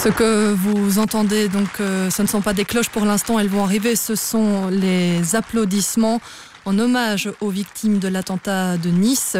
[SPEAKER 2] Ce que vous entendez, donc, euh, ce ne sont pas des cloches pour l'instant, elles vont arriver. Ce sont les applaudissements en hommage aux victimes de l'attentat de Nice.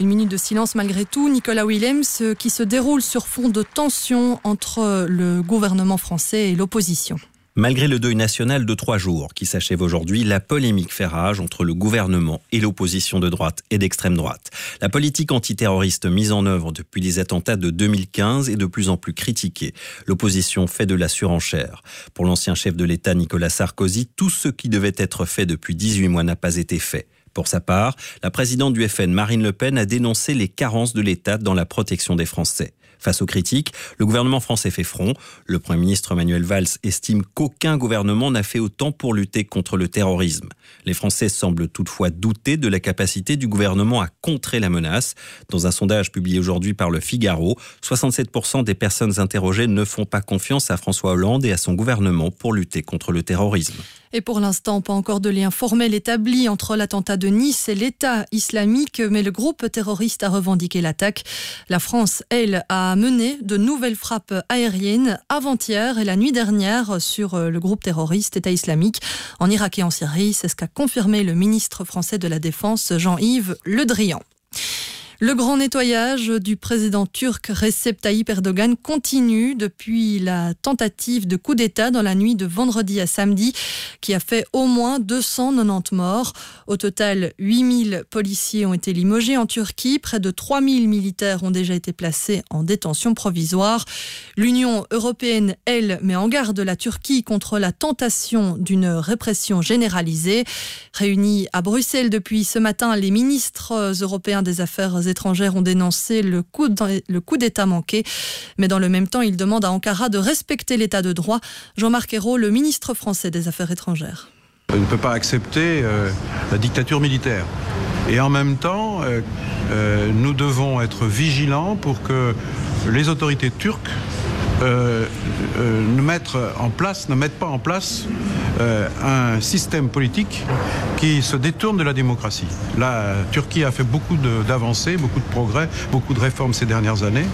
[SPEAKER 2] Une minute de silence malgré tout. Nicolas Williams, euh, qui se déroule sur fond de tension entre le gouvernement français et l'opposition.
[SPEAKER 34] Malgré le deuil national de trois jours qui s'achève aujourd'hui, la polémique fait rage entre le gouvernement et l'opposition de droite et d'extrême droite. La politique antiterroriste mise en œuvre depuis les attentats de 2015 est de plus en plus critiquée. L'opposition fait de la surenchère. Pour l'ancien chef de l'État Nicolas Sarkozy, tout ce qui devait être fait depuis 18 mois n'a pas été fait. Pour sa part, la présidente du FN, Marine Le Pen, a dénoncé les carences de l'État dans la protection des Français. Face aux critiques, le gouvernement français fait front. Le Premier ministre Manuel Valls estime qu'aucun gouvernement n'a fait autant pour lutter contre le terrorisme. Les Français semblent toutefois douter de la capacité du gouvernement à contrer la menace. Dans un sondage publié aujourd'hui par le Figaro, 67% des personnes interrogées ne font pas confiance à François Hollande et à son gouvernement pour lutter contre le terrorisme.
[SPEAKER 2] Et pour l'instant, pas encore de lien formel établi entre l'attentat de Nice et l'État islamique, mais le groupe terroriste a revendiqué l'attaque. La France, elle, a mené de nouvelles frappes aériennes avant-hier et la nuit dernière sur le groupe terroriste État islamique en Irak et en Syrie. C'est ce qu'a confirmé le ministre français de la Défense, Jean-Yves Le Drian. Le grand nettoyage du président turc Recep Tayyip Erdogan continue depuis la tentative de coup d'État dans la nuit de vendredi à samedi qui a fait au moins 290 morts. Au total, 8000 policiers ont été limogés en Turquie. Près de 3000 militaires ont déjà été placés en détention provisoire. L'Union européenne, elle, met en garde la Turquie contre la tentation d'une répression généralisée. Réunis à Bruxelles depuis ce matin, les ministres européens des Affaires étrangères ont dénoncé le coup d- le coup d'État manqué. Mais dans le même temps, ils demandent à Ankara de respecter l'état de droit. Jean-Marc Ayrault, le ministre français des Affaires étrangères.
[SPEAKER 35] On ne peut pas accepter euh, la dictature militaire. Et en même temps, euh, euh, nous devons être vigilants pour que les autorités turques euh, euh, ne, mettent en place, ne mettent pas en place euh, un système politique qui se détourne de la démocratie. La Turquie a fait beaucoup d'avancées, beaucoup de progrès, beaucoup de réformes ces dernières années.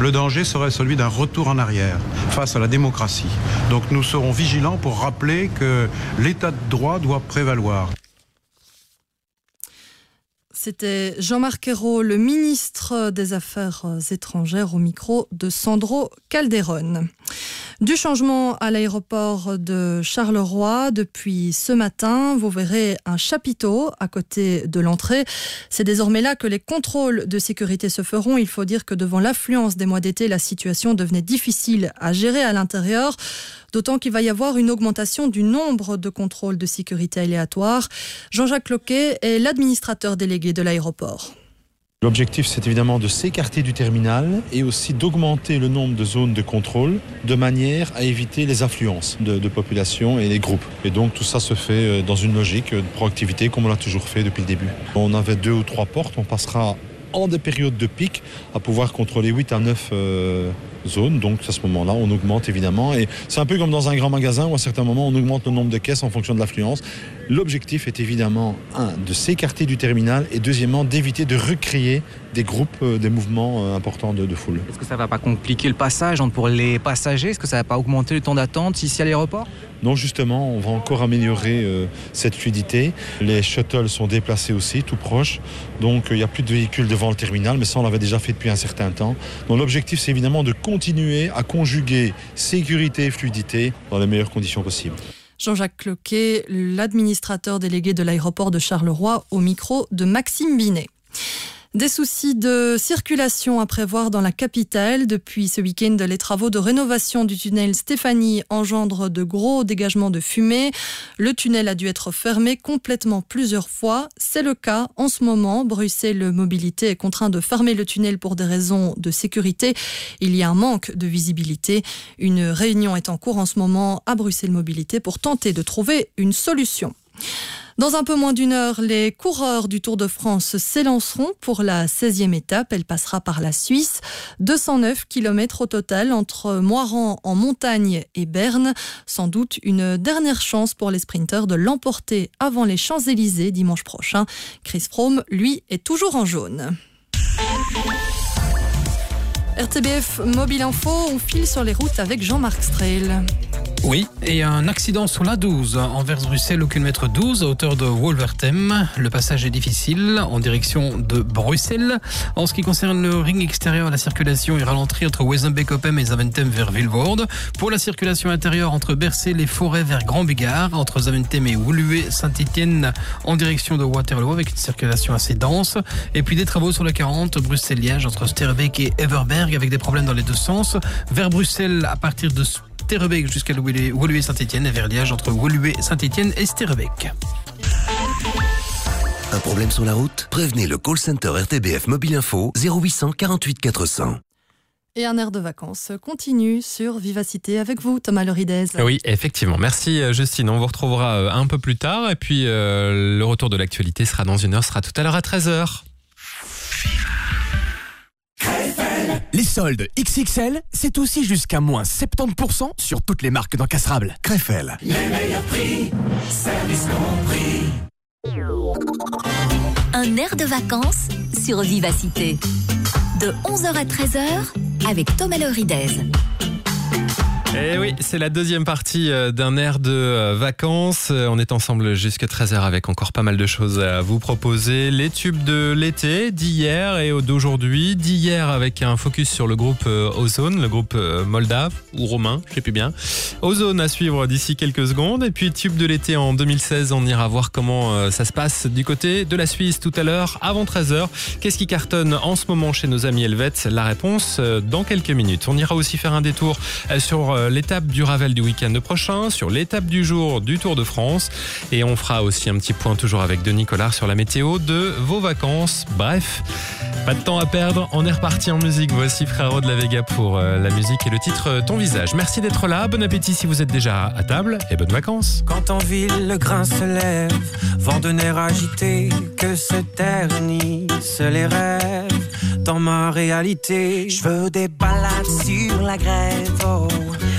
[SPEAKER 35] Le danger serait celui d'un retour en arrière face à la démocratie. Donc nous serons vigilants pour rappeler que l'état de droit doit prévaloir.
[SPEAKER 2] C'était Jean-Marc Ayrault, le ministre des Affaires étrangères, au micro de Sandro Calderon. Du changement à l'aéroport de Charleroi depuis ce matin, vous verrez un chapiteau à côté de l'entrée. C'est désormais là que les contrôles de sécurité se feront. Il faut dire que devant l'affluence des mois d'été, la situation devenait difficile à gérer à l'intérieur. D'autant qu'il va y avoir une augmentation du nombre de contrôles de sécurité aléatoires. Jean-Jacques Loquet est l'administrateur délégué de l'aéroport.
[SPEAKER 36] L'objectif, c'est évidemment de s'écarter du terminal et aussi d'augmenter le nombre de zones de contrôle de manière à éviter les affluences de, de population et les groupes. Et donc tout ça se fait euh, dans une logique de proactivité comme on l'a toujours fait depuis le début. On avait deux ou trois portes, on passera en des périodes de pic à pouvoir contrôler 8 à 9 euh, zones. Donc à ce moment-là, on augmente évidemment. Et c'est un peu comme dans un grand magasin où à certains moments, on augmente le nombre de caisses en fonction de l'affluence. L'objectif est évidemment, un, de s'écarter du terminal et deuxièmement, d'éviter de recréer des groupes, euh, des mouvements euh, importants de, de foule.
[SPEAKER 37] Est-ce que ça va pas compliquer le passage pour les passagers? Est-ce que ça va pas augmenter le temps d'attente ici à l'aéroport?
[SPEAKER 36] Non, justement, on va encore améliorer euh, cette fluidité. Les shuttles sont déplacés aussi, tout proche. Donc, euh, il n'y a plus de véhicules devant le terminal, mais ça, on l'avait déjà fait depuis un certain temps. Donc, l'objectif, c'est évidemment de continuer à conjuguer sécurité et fluidité dans les meilleures conditions possibles.
[SPEAKER 2] Jean-Jacques Cloquet, l'administrateur délégué de l'aéroport de Charleroi, au micro de Maxime Binet. Des soucis de circulation à prévoir dans la capitale. Depuis ce week-end, les travaux de rénovation du tunnel Stéphanie engendrent de gros dégagements de fumée. Le tunnel a dû être fermé complètement plusieurs fois. C'est le cas en ce moment. Bruxelles Mobilité est contraint de fermer le tunnel pour des raisons de sécurité. Il y a un manque de visibilité. Une réunion est en cours en ce moment à Bruxelles Mobilité pour tenter de trouver une solution. Dans un peu moins d'une heure, les coureurs du Tour de France s'élanceront pour la 16e étape. Elle passera par la Suisse. 209 km au total entre Moiran en montagne et Berne. Sans doute une dernière chance pour les sprinteurs de l'emporter avant les Champs-Élysées dimanche prochain. Chris Froome, lui, est toujours en jaune. RTBF Mobile Info, on file sur les routes avec Jean-Marc Strehl.
[SPEAKER 3] Oui, et un accident sur la 12 envers Bruxelles au kilomètre 12 à hauteur de Wolvertem. Le passage est difficile en direction de Bruxelles. En ce qui concerne le ring extérieur, la circulation est ralentie entre Wezenbeek-Oppem et Zaventem vers Vilvoorde. Pour la circulation intérieure entre Bercé et Forêts vers Grand Bigard, entre Zaventem et Woluwe-Saint-Étienne en direction de Waterloo avec une circulation assez dense. Et puis des travaux sur la 40 Bruxelles-Liège entre Sterbeek et Everberg avec des problèmes dans les deux sens. Vers Bruxelles à partir de Sterbeek jusqu'à Woluwe-Saint-Étienne et vers Liège entre Woluwe-Saint-Étienne et Sterbeek.
[SPEAKER 4] Un problème sur la route Prévenez le call center RTBF Mobile Info 0800 48 400.
[SPEAKER 2] Et un air de vacances continue sur Vivacité avec vous, Thomas Loridez.
[SPEAKER 1] Oui, effectivement. Merci euh, Justine. On vous retrouvera euh, un peu plus tard. Et puis euh, le retour de l'actualité sera dans une heure, sera tout à l'heure à 13h.
[SPEAKER 5] Les soldes XXL, c'est aussi jusqu'à moins 70% sur toutes les marques d'encastrables. Crefel.
[SPEAKER 21] Les meilleurs prix, service compris.
[SPEAKER 18] Un air de vacances sur Vivacité. De 11h à 13h avec Thomas Loridez.
[SPEAKER 1] Et Eh oui, c'est la deuxième partie euh, d'un air de euh, vacances. Euh, On est ensemble jusqu'à 13h avec encore pas mal de choses à vous proposer. Les tubes de l'été d'hier et d'aujourd'hui. D'hier avec un focus sur le groupe Ozone, le groupe moldave ou romain, je sais plus bien. Ozone à suivre d'ici quelques secondes. Et puis tube de l'été en 2016, on ira voir comment ça se passe du côté de la Suisse tout à l'heure avant 13h. Qu'est-ce qui cartonne en ce moment chez nos amis helvètes? La réponse dans quelques minutes. On ira aussi faire un détour sur l'étape du Ravel du week-end prochain, sur l'étape du jour du Tour de France. Et on fera aussi un petit point toujours avec Denis Collard sur la météo de vos vacances. Bref, pas de temps à perdre. On est reparti en musique. Voici Frérot de la Vega pour euh, la musique et le titre euh, Ton visage. Merci d'être là. Bon appétit si vous êtes déjà à table et bonnes vacances.
[SPEAKER 24] Quand en ville le grain se lève, vent de agité, que se ternissent les rêves. Dans ma réalité, je veux des sur la grève. Oh,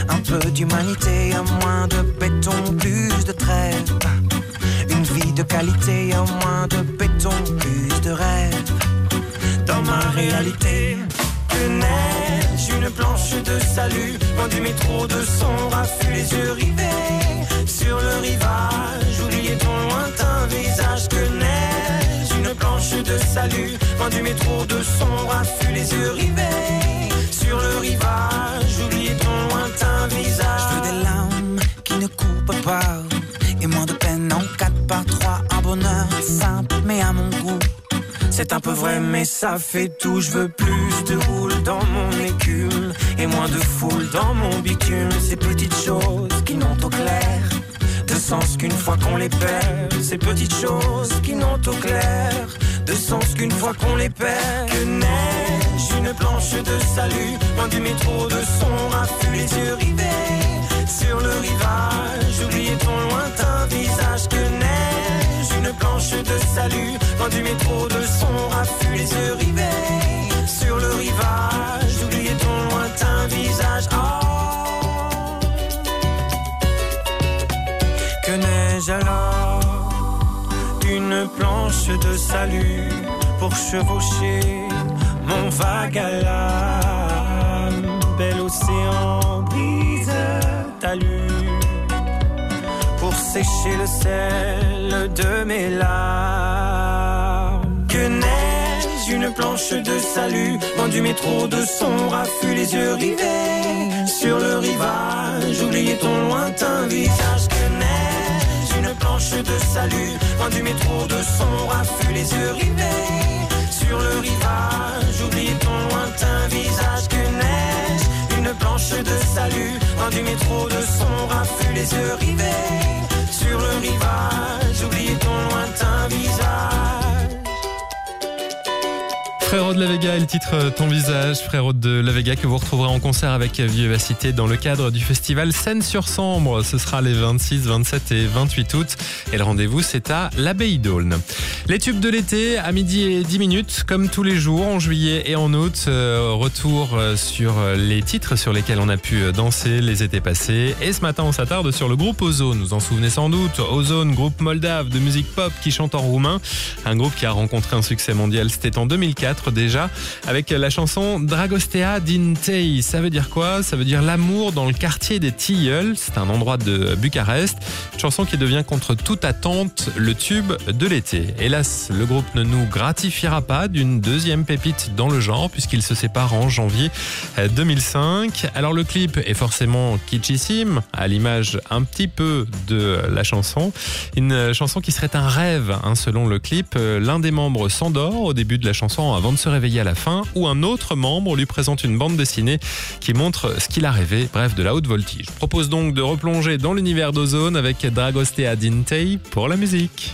[SPEAKER 24] un peu d'humanité, un moins de béton, plus de trêve. Une vie de qualité, un moins de béton, plus de rêve. Dans ma réalité, que neige, une planche de salut. Loin du métro de son raffut, les yeux rivés sur le rivage. Oubliez ton lointain visage que neige, une planche de salut. Loin du métro de son raffut, les yeux rivés sur le rivage. Et moins de peine en 4 par 3 Un bonheur simple mais à mon goût c'est un peu vrai, mais ça fait tout. Je veux plus de houle dans mon écume et moins de foule dans mon bitume. Ces petites choses qui n'ont au clair de sens qu'une fois qu'on les perd. Ces petites choses qui n'ont au clair de sens qu'une fois qu'on les perd. Que neige, une planche de salut, loin du métro de son raffut, les yeux rivés sur le rivage, oublier ton lointain visage que neige, une planche de salut, loin du métro de son raffut, les yeux rivés sur le rivage, oublier ton lointain visage. Oh.
[SPEAKER 38] Que neige alors, une planche de salut pour chevaucher mon vague à l'âme, bel océan brille. Sécher le sel de mes larmes. Que neige, une planche de salut, vent du métro de son raffut, les yeux rivés sur le rivage. Oubliez ton lointain visage. Que neige, une planche de salut, vent du métro de son raffut, les yeux rivés sur le rivage. Oubliez ton lointain visage. Que neige, une planche de salut, vent du métro de son raffut, les yeux rivés
[SPEAKER 1] De la Vega et le titre euh, Ton visage, Frérot de la Vega que vous retrouverez en concert avec Vivacité dans le cadre du festival Scène sur Sambre. Ce sera les 26, 27 et 28 août et le rendez-vous c'est à l'Abbaye d'Aulne. Les tubes de l'été à midi et 10 minutes comme tous les jours en juillet et en août. Euh, retour euh, sur les titres sur lesquels on a pu euh, danser les étés passés et ce matin on s'attarde sur le groupe Ozone. Vous en souvenez sans doute, Ozone, groupe moldave de musique pop qui chante en roumain. Un groupe qui a rencontré un succès mondial, c'était en 2004 déjà, avec la chanson Dragostea din Tei. Ça veut dire quoi? Ça veut dire l'amour dans le quartier des Tilleuls. C'est un endroit de Bucarest. Chanson qui devient contre toute attente le tube de l'été. Hélas, le groupe ne nous gratifiera pas d'une deuxième pépite dans le genre, puisqu'il se sépare en janvier euh, 2005. Alors le clip est forcément kitschissime, à l'image un petit peu de la chanson. Une chanson qui serait un rêve, hein, selon le clip. Euh, L'un des membres s'endort au début de la chanson avant de réveiller à la fin, ou un autre membre lui présente une bande dessinée qui montre ce qu'il a rêvé, bref, de la haute voltige. Je propose donc de replonger dans l'univers d'Ozone avec Dragostea Dintei pour la musique.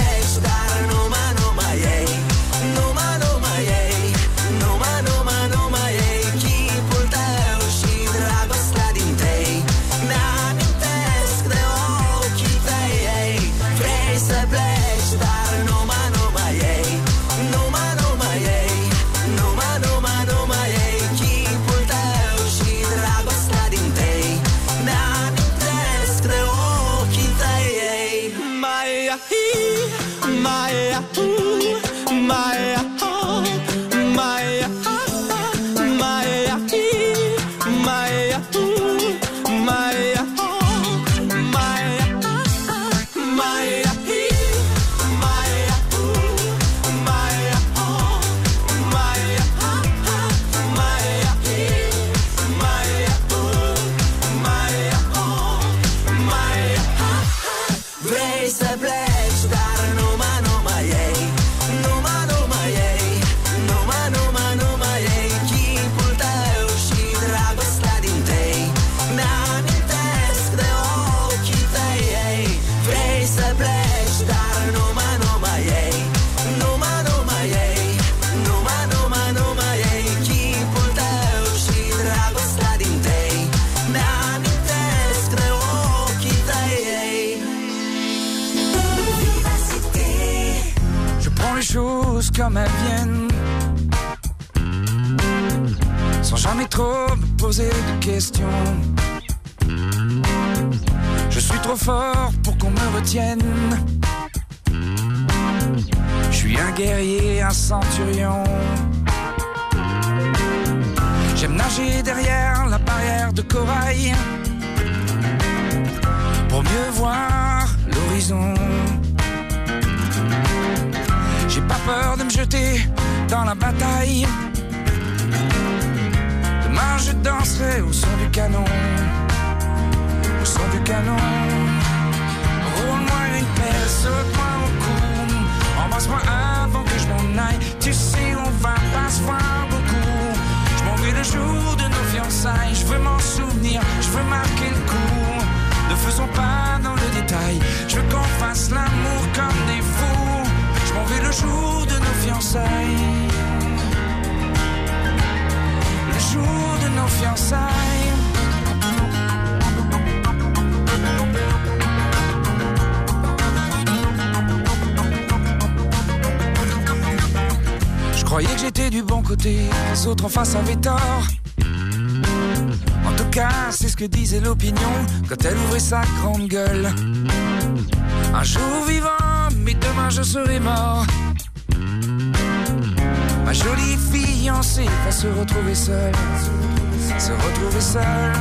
[SPEAKER 8] quand elle ouvrait sa grande gueule. Un jour vivant, mais demain je serai mort. Ma jolie fiancée va se retrouver seule, se retrouver seule.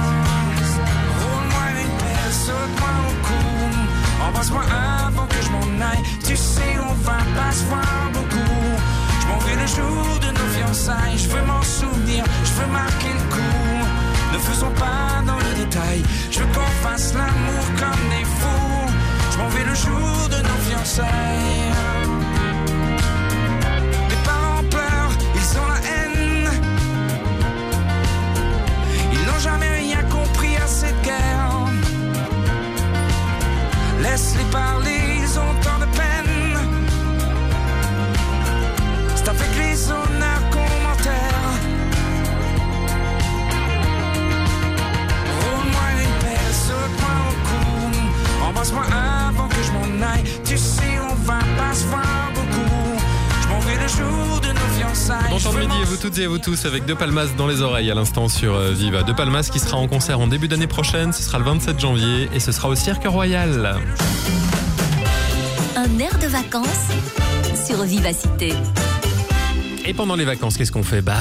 [SPEAKER 8] Roule-moi une pelle, saute-moi au cou, embrasse-moi avant nos
[SPEAKER 1] vous tous avec De Palmas dans les oreilles à l'instant sur euh, Viva. De Palmas qui sera en concert en début d'année prochaine, ce sera le 27 janvier et ce sera au Cirque Royal.
[SPEAKER 7] Un air de vacances sur Vivacité.
[SPEAKER 1] Et pendant les vacances, qu'est-ce qu'on fait? Bah,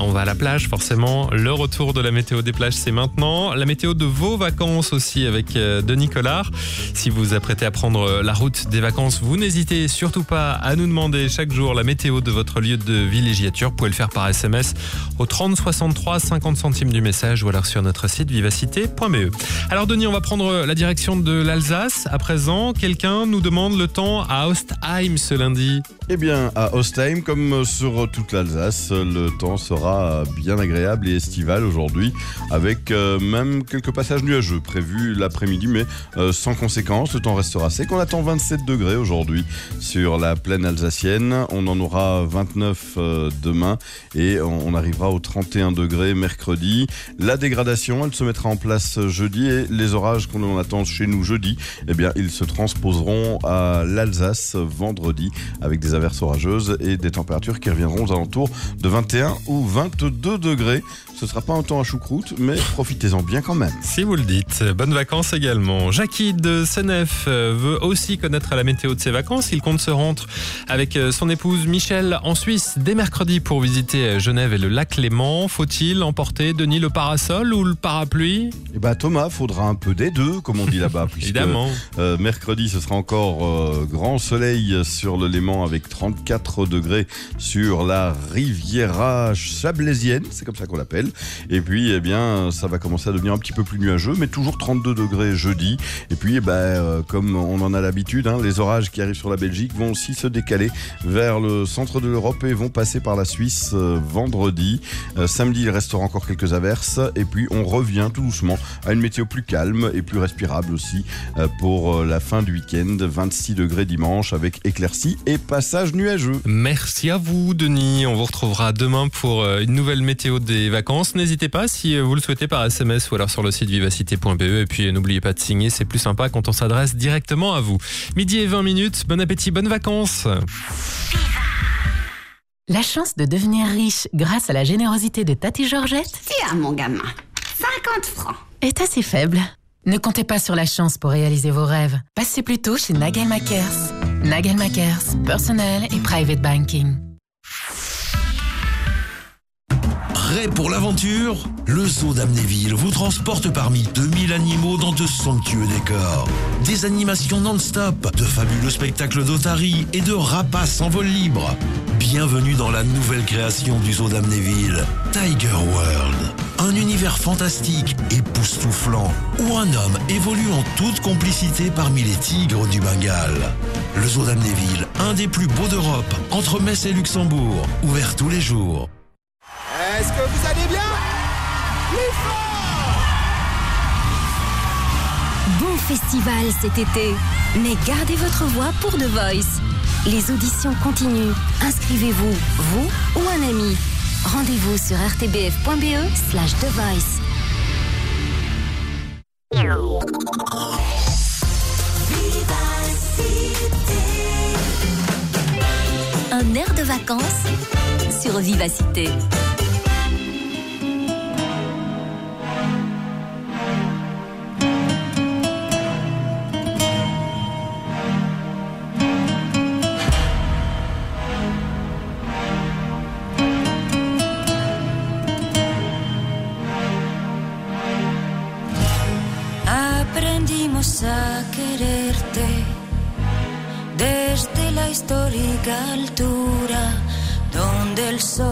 [SPEAKER 1] on va à la plage forcément. Le retour de la météo des plages, c'est maintenant. La météo de vos vacances aussi avec euh, Denis Collard. Si vous vous apprêtez à prendre euh, la route des vacances, vous n'hésitez surtout pas à nous demander chaque jour la météo de votre lieu de villégiature. Vous pouvez le faire par SMS au 30 63 50 centimes du message ou alors sur notre site vivacité.be. Alors Denis, on va prendre la direction de l'Alsace. À présent, quelqu'un nous demande le temps à Ostheim ce lundi.
[SPEAKER 19] Eh bien, à Ostheim, comme sur toute l'Alsace, le temps sera bien agréable et estival aujourd'hui, avec euh, même quelques passages nuageux prévus l'après-midi, mais euh, sans conséquence. Le temps restera sec. On attend 27 degrés aujourd'hui sur la plaine alsacienne. On en aura 29 euh, demain et on, arrivera aux 31 degrés mercredi. La dégradation, elle se mettra en place jeudi et les orages qu'on attend chez nous jeudi, eh bien, ils se transposeront à l'Alsace vendredi avec des averses orageuses et des températures qui reviendront aux alentours de 21 ou 22 degrés. Ce sera pas un temps à choucroute, mais profitez-en bien quand même.
[SPEAKER 1] Si vous le dites, bonnes vacances également. Jackie de Senef euh, veut aussi connaître la météo de ses vacances. Il compte se rendre avec euh, son épouse Michel en Suisse dès mercredi pour visiter euh, Genève et le lac Léman. Faut-il emporter, Denis, le parasol ou le parapluie?
[SPEAKER 19] Eh ben Thomas, faudra un peu des deux, comme on dit là-bas.
[SPEAKER 1] Évidemment.
[SPEAKER 19] euh, mercredi, ce sera encore euh, grand soleil sur le Léman avec 34 degrés sur la Riviera Chablaisienne, c'est comme ça qu'on l'appelle. Et puis, eh bien, ça va commencer à devenir un petit peu plus nuageux, mais toujours 32 degrés jeudi. Et puis, eh ben, euh, comme on en a l'habitude, hein, les orages qui arrivent sur la Belgique vont aussi se décaler vers le centre de l'Europe et vont passer par la Suisse euh, vendredi. Euh, samedi, il restera encore quelques averses. Et puis, on revient tout doucement à une météo plus calme et plus respirable aussi pour la fin du week-end. 26 degrés dimanche avec éclaircies et passage nuageux.
[SPEAKER 1] Merci à vous. ou Denis. On vous retrouvera demain pour une nouvelle météo des vacances. N'hésitez pas si vous le souhaitez par SMS ou alors sur le site vivacité.be. Et puis n'oubliez pas de signer, c'est plus sympa quand on s'adresse directement à vous. Midi et 20 minutes, bon appétit, bonnes vacances.
[SPEAKER 39] La chance de devenir riche grâce à la générosité de Tati Georgette
[SPEAKER 40] Tiens, mon gamin, 50 francs.
[SPEAKER 39] est assez faible. Ne comptez pas sur la chance pour réaliser vos rêves. Passez plutôt chez Nagel Makers. Nagel Makers, personnel et private banking.
[SPEAKER 41] Prêt pour l'aventure Le zoo d'Amnéville vous transporte parmi 2000 animaux dans de somptueux décors. Des animations non-stop, de fabuleux spectacles d'otaries et de rapaces en vol libre. Bienvenue dans la nouvelle création du zoo d'Amnéville, Tiger World. Un univers fantastique, époustouflant, où un homme évolue en toute complicité parmi les tigres du Bengale. Le zoo d'Amnéville, un des plus beaux d'Europe, entre Metz et Luxembourg, ouvert tous les jours.
[SPEAKER 15] Est-ce que vous allez bien?
[SPEAKER 7] Bon festival cet été, mais gardez votre voix pour The Voice. Les auditions continuent. Inscrivez-vous, vous ou un ami. Rendez-vous sur rtbf.be slash The Voice. Un air de vacances sur Vivacité.
[SPEAKER 13] El sol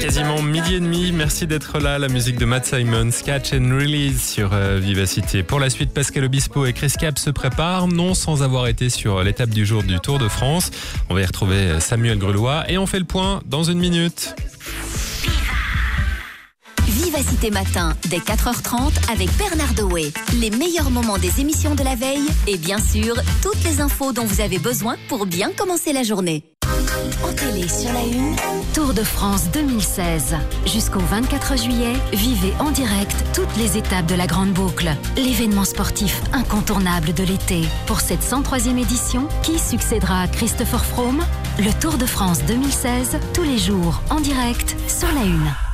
[SPEAKER 1] Quasiment midi et demi, merci d'être là. La musique de Matt Simon, Catch and Release sur euh, Vivacité. Pour la suite, Pascal Obispo et Chris Cap se préparent, non sans avoir été sur l'étape du jour du Tour de France. On va y retrouver Samuel Grelois et on fait le point dans une minute.
[SPEAKER 18] Vivacité Matin, dès 4h30 avec Bernard Dewey. Les meilleurs moments des émissions de la veille et bien sûr, toutes les infos dont vous avez besoin pour bien commencer la journée. En télé sur la une, Tour de France 2016. Jusqu'au 24 juillet, vivez en direct toutes les étapes de la Grande Boucle. L'événement sportif incontournable de l'été. Pour cette 103e édition, qui succédera à Christopher Froome? Le Tour de France 2016, tous les jours, en direct, sur la une.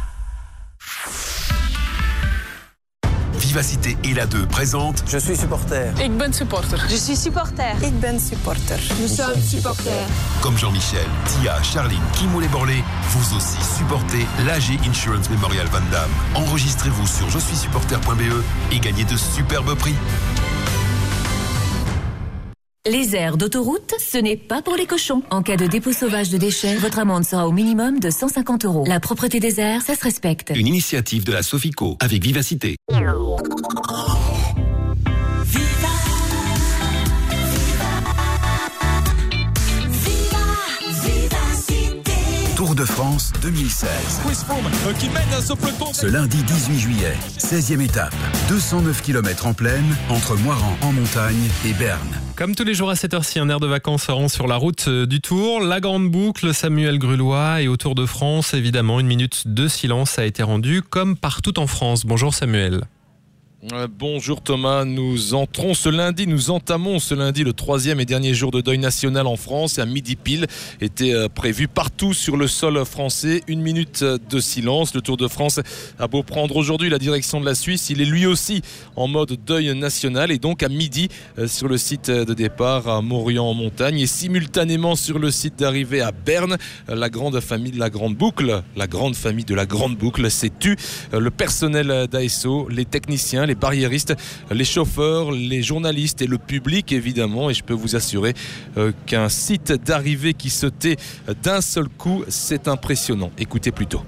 [SPEAKER 12] Vivacité et la 2 présente
[SPEAKER 42] Je suis supporter.
[SPEAKER 43] Ik ben supporter. Je suis supporter. Ik ben supporter. Nous sommes supporters.
[SPEAKER 12] Comme Jean-Michel, Tia, Charline, Kimolé Borlé, vous aussi supportez l'AG Insurance Memorial Van Damme. Enregistrez-vous sur je suis supporter.be et gagnez de superbes prix.
[SPEAKER 44] Les aires d'autoroute, ce n'est pas pour les cochons. En cas de dépôt sauvage de déchets, votre amende sera au minimum de 150 euros. La propreté des airs, ça se respecte.
[SPEAKER 12] Une initiative de la Sofico avec Vivacité. Tour de France 2016.
[SPEAKER 21] qui mène ce
[SPEAKER 9] lundi 18 juillet, 16e étape, 209 km en plaine, entre Moiran en montagne et Berne.
[SPEAKER 1] Comme tous les jours à cette heure-ci, un air de vacances seront sur la route euh, du Tour. La Grande Boucle, Samuel Grulois et au Tour de France, évidemment, une minute de silence a été rendue, comme partout en France. Bonjour Samuel.
[SPEAKER 45] Euh, Bonjour Thomas, nous entrons ce lundi, nous entamons ce lundi le troisième et dernier jour de deuil national en France. À midi pile était euh, prévu partout sur le sol français une minute de silence. Le Tour de France a beau prendre aujourd'hui la direction de la Suisse, il est lui aussi en mode deuil national et donc à midi euh, sur le site de départ à Maurian en montagne et simultanément sur le site d'arrivée à Berne, euh, la grande famille de la Grande Boucle, la grande famille de la Grande Boucle s'est tue. Euh, Le personnel d'ASO, les techniciens, les barriéristes, les chauffeurs, les journalistes et le public évidemment. Et je peux vous assurer euh, qu'un site d'arrivée qui se d'un seul coup, c'est impressionnant. Écoutez plutôt.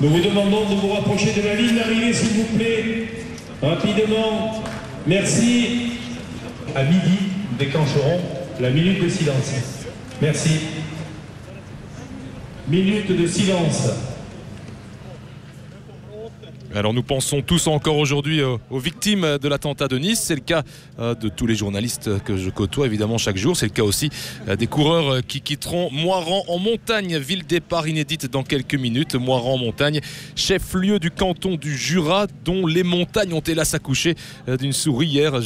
[SPEAKER 46] Nous vous demandons de vous rapprocher de la ligne d'arrivée, s'il vous plaît. Rapidement. Merci. À midi, nous déclencherons la minute de silence. Merci. minute de silence.
[SPEAKER 45] Alors nous pensons tous encore aujourd'hui euh, aux victimes de l'attentat de Nice. C'est le cas euh, de tous les journalistes que je côtoie évidemment chaque jour. C'est le cas aussi euh, des coureurs qui quitteront Moiran en montagne. Ville départ inédite dans quelques minutes. Moiran en montagne, chef-lieu du canton du Jura dont les montagnes ont hélas accouché d'une souris hier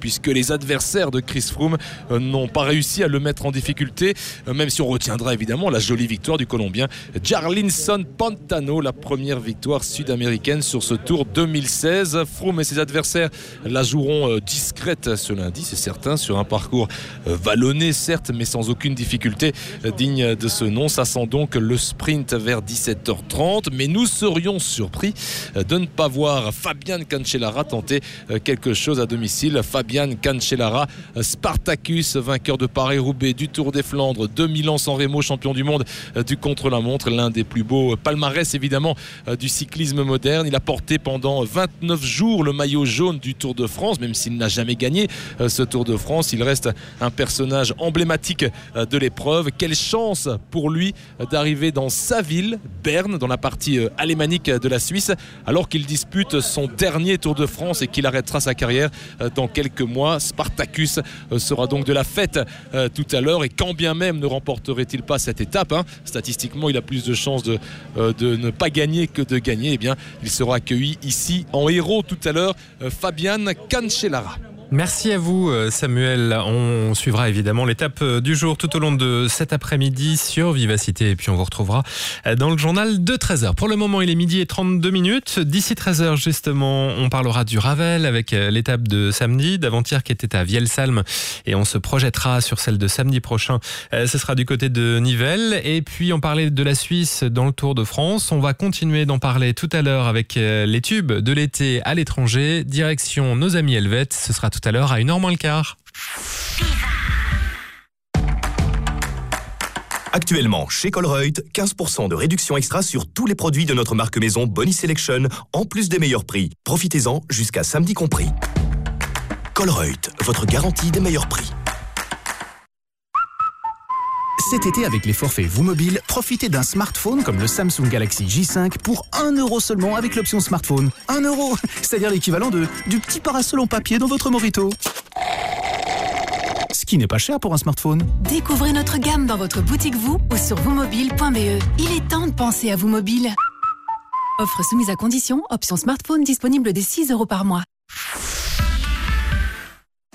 [SPEAKER 45] puisque les adversaires de Chris Froome n'ont pas réussi à le mettre en difficulté. Même si on retiendra évidemment la jolie victoire du Colombien Jarlinson Pantano, la première victoire sud-américaine sur ce Tour 2016. Froome et ses adversaires la joueront euh, discrète ce lundi, c'est certain, sur un parcours euh, vallonné certes, mais sans aucune difficulté euh, digne de ce nom. Ça sent donc le sprint vers 17h30, mais nous serions surpris de ne pas voir Fabian Cancellara tenter quelque chose à domicile. Fabian Cancellara, Spartacus, vainqueur de Paris-Roubaix, du Tour des Flandres, de Milan-San Remo, champion du monde du contre-la-montre, l'un des plus beaux palmarès évidemment du cyclisme moderne. Il a porté pendant 29 jours le maillot jaune du Tour de France, même s'il n'a jamais gagné euh, ce Tour de France. Il reste un personnage emblématique euh, de l'épreuve. Quelle chance pour lui euh, d'arriver dans sa ville, Berne, dans la partie alémanique de la Suisse, alors qu'il dispute son dernier Tour de France et qu'il arrêtera sa carrière dans quelques mois. Spartacus sera donc de la fête tout à l'heure et quand bien même ne remporterait-il pas cette étape, hein, statistiquement il a plus de chances de, ne pas gagner que de gagner, eh il sera accueilli ici en héros tout à l'heure, euh, Fabian Cancellara.
[SPEAKER 1] Merci à vous euh, Samuel. On suivra évidemment l'étape euh, du jour tout au long de cet après-midi sur Vivacité et puis on vous retrouvera euh, dans le journal de 13h. Pour le moment il est midi et 32 minutes. D'ici 13h justement on parlera du Ravel avec l'étape de samedi, d'avant-hier qui était à Vielsalm et on se projettera sur celle de samedi prochain. Ce sera du côté de Nivelles et puis on parlait de la Suisse dans le Tour de France. On va continuer d'en parler tout à l'heure avec les tubes de l'été à l'étranger. Direction nos amis helvètes. Ce sera tout à l'heure à 1h moins le quart.
[SPEAKER 47] Actuellement, chez Colruyt, 15% de réduction extra sur tous les produits de notre marque maison Bonnie Selection, en plus des meilleurs prix. Profitez-en jusqu'à samedi compris. Colruyt, votre garantie des meilleurs prix.
[SPEAKER 5] Cet été, avec les forfaits Vous Mobile, profitez d'un smartphone comme le Samsung Galaxy J5 pour 1 euro seulement avec l'option smartphone. 1 euro C'est-à-dire l'équivalent de du petit parasol en papier dans votre Morito. Ce qui n'est pas cher pour un smartphone.
[SPEAKER 39] Découvrez notre gamme dans votre boutique vous ou sur vousmobile.be. Il est temps de penser à vous mobile. Offre soumise à condition, option smartphone disponible dès 6 euros par mois.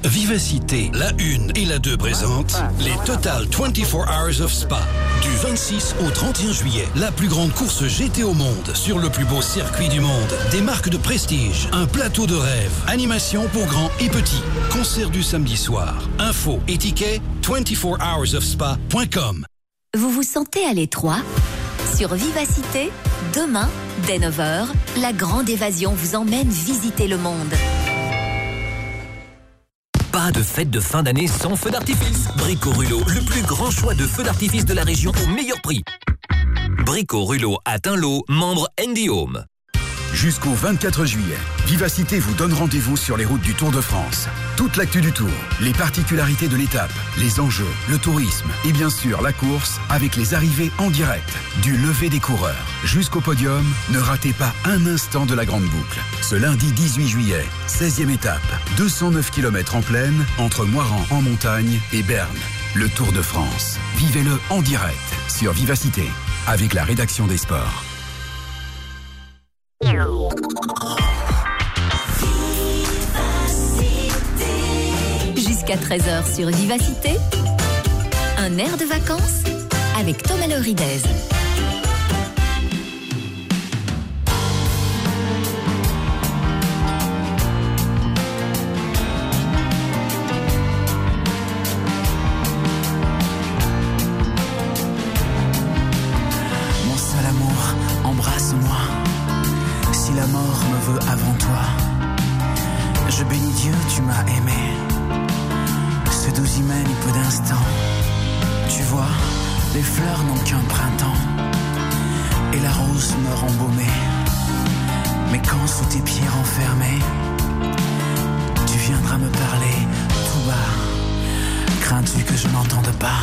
[SPEAKER 42] Vivacité, la 1 et la 2 présentent les Total 24 Hours of Spa. Du 26 au 31 juillet, la plus grande course GT au monde sur le plus beau circuit du monde. Des marques de prestige, un plateau de rêve, animation pour grands et petits, concert du samedi soir. Info et tickets 24hoursofspa.com.
[SPEAKER 18] Vous vous sentez à l'étroit? Sur Vivacité, demain, dès 9h, la grande évasion vous emmène visiter le monde.
[SPEAKER 48] Pas de fête de fin d'année sans feu d'artifice. Brico Rulo, le plus grand choix de feux d'artifice de la région au meilleur prix. Brico Rulo atteint l'eau, membre Andy Home.
[SPEAKER 9] Jusqu'au 24 juillet, Vivacité vous donne rendez-vous sur les routes du Tour de France. Toute l'actu du Tour, les particularités de l'étape, les enjeux, le tourisme et bien sûr la course avec les arrivées en direct. Du lever des coureurs jusqu'au podium, ne ratez pas un instant de la grande boucle. Ce lundi 18 juillet, 16e étape, 209 km en plaine entre Moiran en montagne et Berne. Le Tour de France. Vivez-le en direct sur Vivacité avec la rédaction des sports.
[SPEAKER 18] Jusqu'à 13h sur Vivacité, un air de vacances avec Thomas Loridez.
[SPEAKER 49] Crains-tu que je n'entende pas.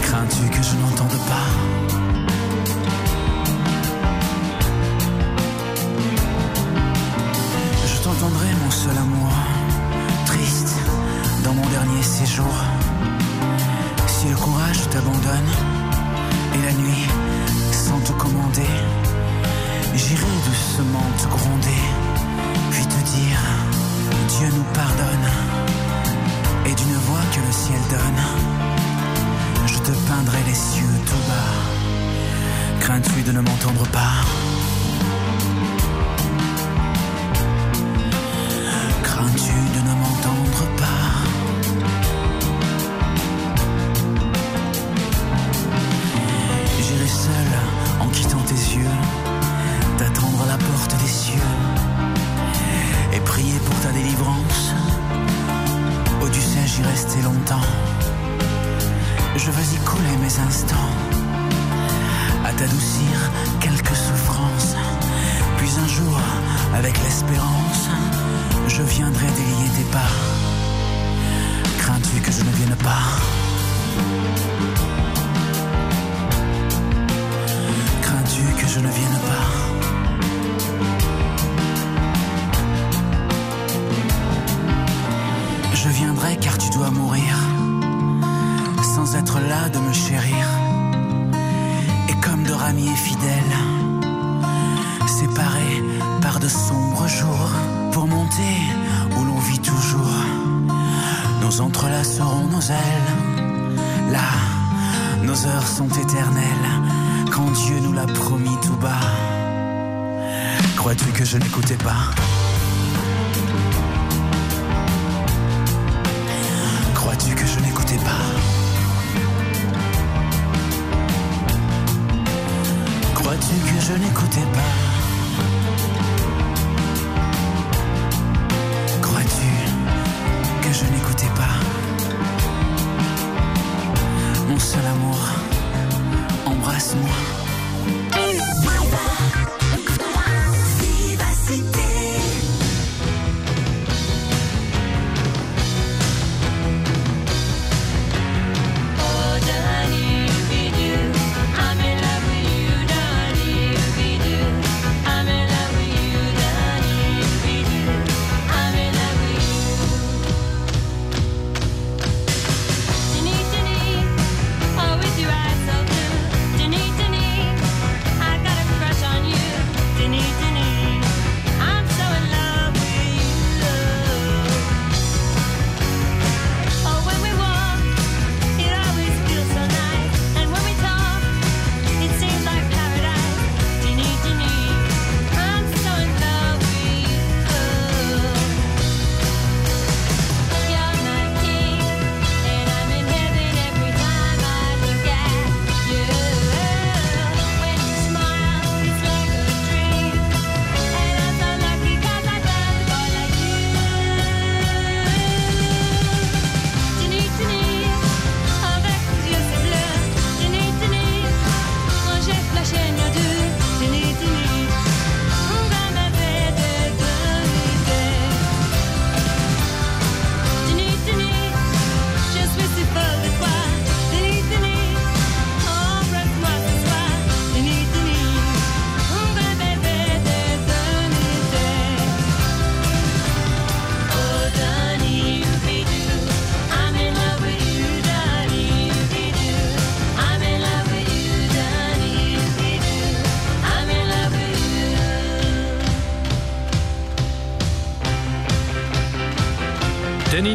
[SPEAKER 49] Crains-tu que je n'entende pas?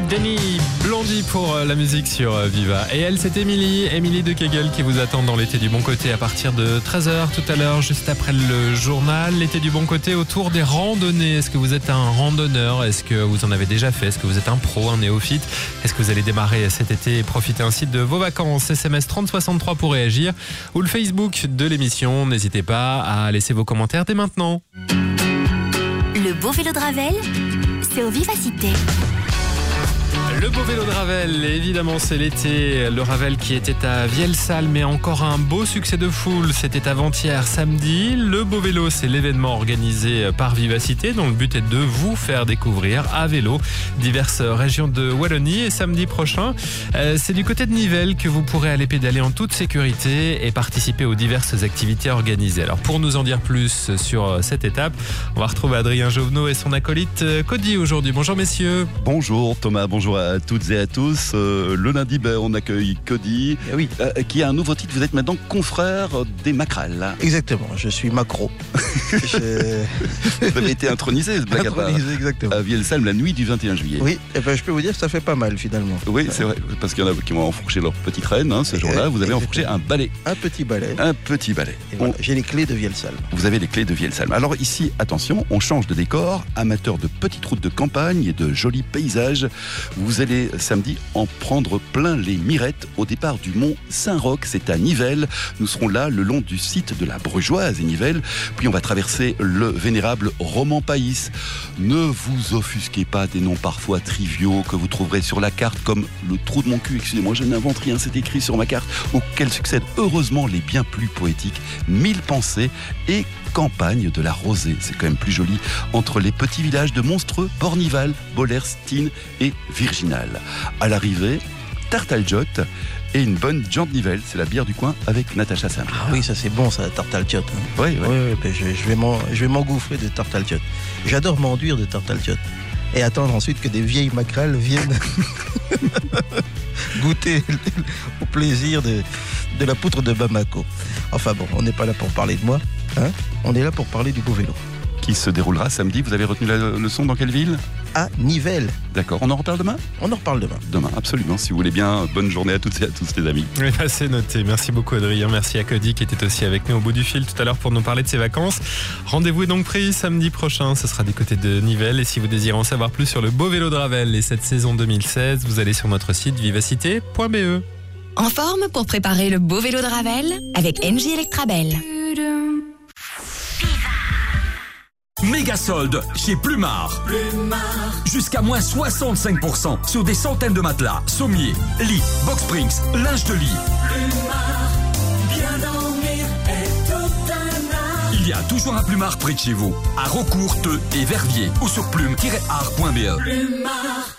[SPEAKER 1] Danny Blondie pour euh, la musique sur euh, Viva. Et elle, c'est Émilie, Émilie de Kegel qui vous attend dans l'été du bon côté à partir de 13h tout à l'heure, juste après le journal. L'été du bon côté autour des randonnées. Est-ce que vous êtes un randonneur? Est-ce que vous en avez déjà fait? Est-ce que vous êtes un pro, un néophyte? Est-ce que vous allez démarrer cet été et profiter ainsi de vos vacances? SMS 3063 pour réagir ou le Facebook de l'émission. N'hésitez pas à laisser vos commentaires dès maintenant.
[SPEAKER 18] Le beau vélo de Ravel, c'est au Vivacité.
[SPEAKER 1] Le beau vélo de Ravel, évidemment c'est l'été. Le Ravel qui était à Vielsalm, mais encore un beau succès de foule. C'était avant-hier samedi. Le beau vélo, c'est l'événement organisé par Vivacité dont le but est de vous faire découvrir à vélo diverses régions de Wallonie. Et samedi prochain, euh, c'est du côté de Nivelles que vous pourrez aller pédaler en toute sécurité et participer aux diverses activités organisées. Alors pour nous en dire plus sur cette étape, on va retrouver Adrien Jovenot et son acolyte euh, Cody aujourd'hui. Bonjour messieurs.
[SPEAKER 19] Bonjour Thomas, bonjour à toutes et à tous. Euh, le lundi, ben, on accueille Cody,
[SPEAKER 17] oui.
[SPEAKER 19] euh, qui a un nouveau titre. Vous êtes maintenant confrère des Macrales.
[SPEAKER 17] Exactement, je suis macro. Je-
[SPEAKER 19] Vous avez été intronisé, blague à part,
[SPEAKER 17] Intronisé, exactement.
[SPEAKER 19] à Vielsalm la nuit du 21 juillet.
[SPEAKER 17] Oui, eh ben, je peux vous dire que ça fait pas mal finalement.
[SPEAKER 19] Oui, c'est vrai, parce qu'il y en a qui ont enfourché leur petite reine hein, ce jour-là. Vous avez enfourché un balai.
[SPEAKER 17] Un petit balai.
[SPEAKER 19] Un petit balai.
[SPEAKER 17] Et J'ai les clés de Vielsalm.
[SPEAKER 19] Vous avez les clés de Vielsalm. Alors ici, attention, on change de décor. Amateur de petites routes de campagne et de jolis paysages, vous samedi en prendre plein les mirettes au départ du mont Saint-Roch. C'est à Nivelles. Nous serons là le long du site de la Brugeoise et Nivelles. Puis on va traverser le vénérable Roman Païs. Ne vous offusquez pas des noms parfois triviaux que vous trouverez sur la carte comme le trou de mon cul. Excusez-moi, je n'invente rien, c'est écrit sur ma carte. Auquel succèdent heureusement les bien plus poétiques Mille pensées et campagne de la Rosée. C'est quand même plus joli entre les petits villages de Monstreux, Bornival, Bollers, Stine et Virginal. À l'arrivée, Tartaljot et une bonne Jean de Nivelle. C'est la bière du coin avec Natacha Sam.
[SPEAKER 17] Ah oui, ça c'est bon ça, tartaltiot. Hein.
[SPEAKER 19] Oui, oui.
[SPEAKER 17] oui, oui, ben, je, je vais m'engouffrer de tartaltiot. J'adore m'enduire de tartaltiot. Et attendre ensuite que des vieilles maquerelles viennent goûter au plaisir de, de la poutre de Bamako. Enfin bon, on n'est pas là pour parler de moi, hein on est là pour parler du beau vélo.
[SPEAKER 19] Qui se déroulera samedi. Vous avez retenu la leçon dans quelle ville?
[SPEAKER 17] À Nivelles.
[SPEAKER 19] D'accord. On en reparle demain?
[SPEAKER 17] On en reparle demain.
[SPEAKER 19] Demain, absolument. Si vous voulez bien, bonne journée à toutes et à tous, les amis.
[SPEAKER 1] Oui, bah, c'est noté. Merci beaucoup Adrien. Merci à Cody qui était aussi avec nous au bout du fil tout à l'heure pour nous parler de ses vacances. Rendez-vous est donc pris samedi prochain. Ce sera du côté de Nivelles. Et si vous désirez en savoir plus sur le beau vélo de Ravel et cette saison 2016, vous allez sur notre site vivacité.be.
[SPEAKER 11] En forme pour préparer le beau vélo de Ravel avec NJ Electrabel.
[SPEAKER 12] Méga solde chez Plumard. Jusqu'à moins 65% sur des centaines de matelas, sommiers, lits, box springs, linge de lit.
[SPEAKER 15] Bien dormir est tout.
[SPEAKER 12] Il y a toujours un Plumard près de chez vous, à Rocourt, Teux et Verviers ou sur plume-art.be.
[SPEAKER 15] Plumard.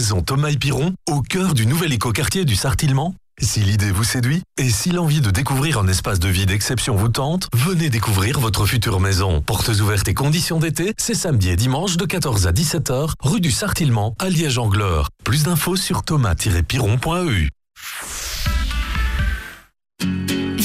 [SPEAKER 27] Maison Thomas et Piron, au cœur du nouvel écoquartier du Sartillement Si l'idée vous séduit et si l'envie de découvrir un espace de vie d'exception vous tente, venez découvrir votre future maison. Portes ouvertes et conditions d'été, c'est samedi et dimanche de 14 à 17h, rue du Sartillement à Liège-Angleur. Plus d'infos sur thomas-piron.eu.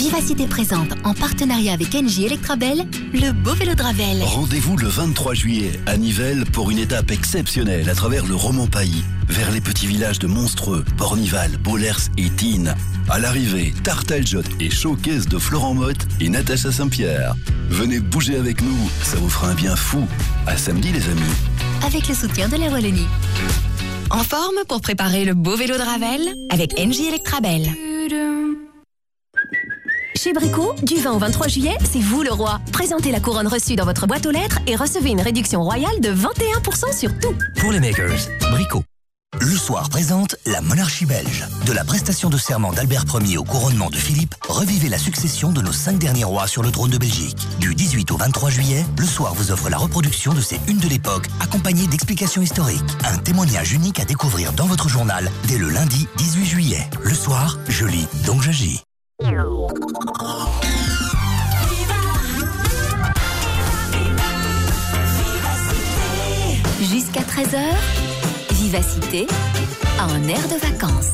[SPEAKER 7] Vivacité présente, en partenariat avec NJ Electrabel, le beau vélo de Ravel.
[SPEAKER 50] Rendez-vous le 23 juillet à Nivelles pour une étape exceptionnelle à travers le Roman Pays, vers les petits villages de Monstreux, Bornival, Bollers et Tine. À l'arrivée, Tartaljot et Showcase de Florent Motte et Natacha Saint-Pierre. Venez bouger avec nous, ça vous fera un bien fou. À samedi les amis.
[SPEAKER 7] Avec le soutien de la Wallonie.
[SPEAKER 11] En forme pour préparer le beau vélo de Ravel avec NJ Electrabel.
[SPEAKER 7] Chez Brico, du 20 au 23 juillet, c'est vous le roi. Présentez la couronne reçue dans votre boîte aux lettres et recevez une réduction royale de 21% sur tout.
[SPEAKER 47] Pour les makers, Brico. Le soir présente la monarchie belge. De la prestation de serment d'Albert Ier au couronnement de Philippe, revivez la succession de nos cinq derniers rois sur le trône de Belgique. Du 18 au 23 juillet, le soir vous offre la reproduction de ces unes de l'époque, accompagnée d'explications historiques. Un témoignage unique à découvrir dans votre journal dès le lundi 18 juillet. Le soir, je lis, donc j'agis.
[SPEAKER 7] Jusqu'à 13h, Vivacité, un air de vacances.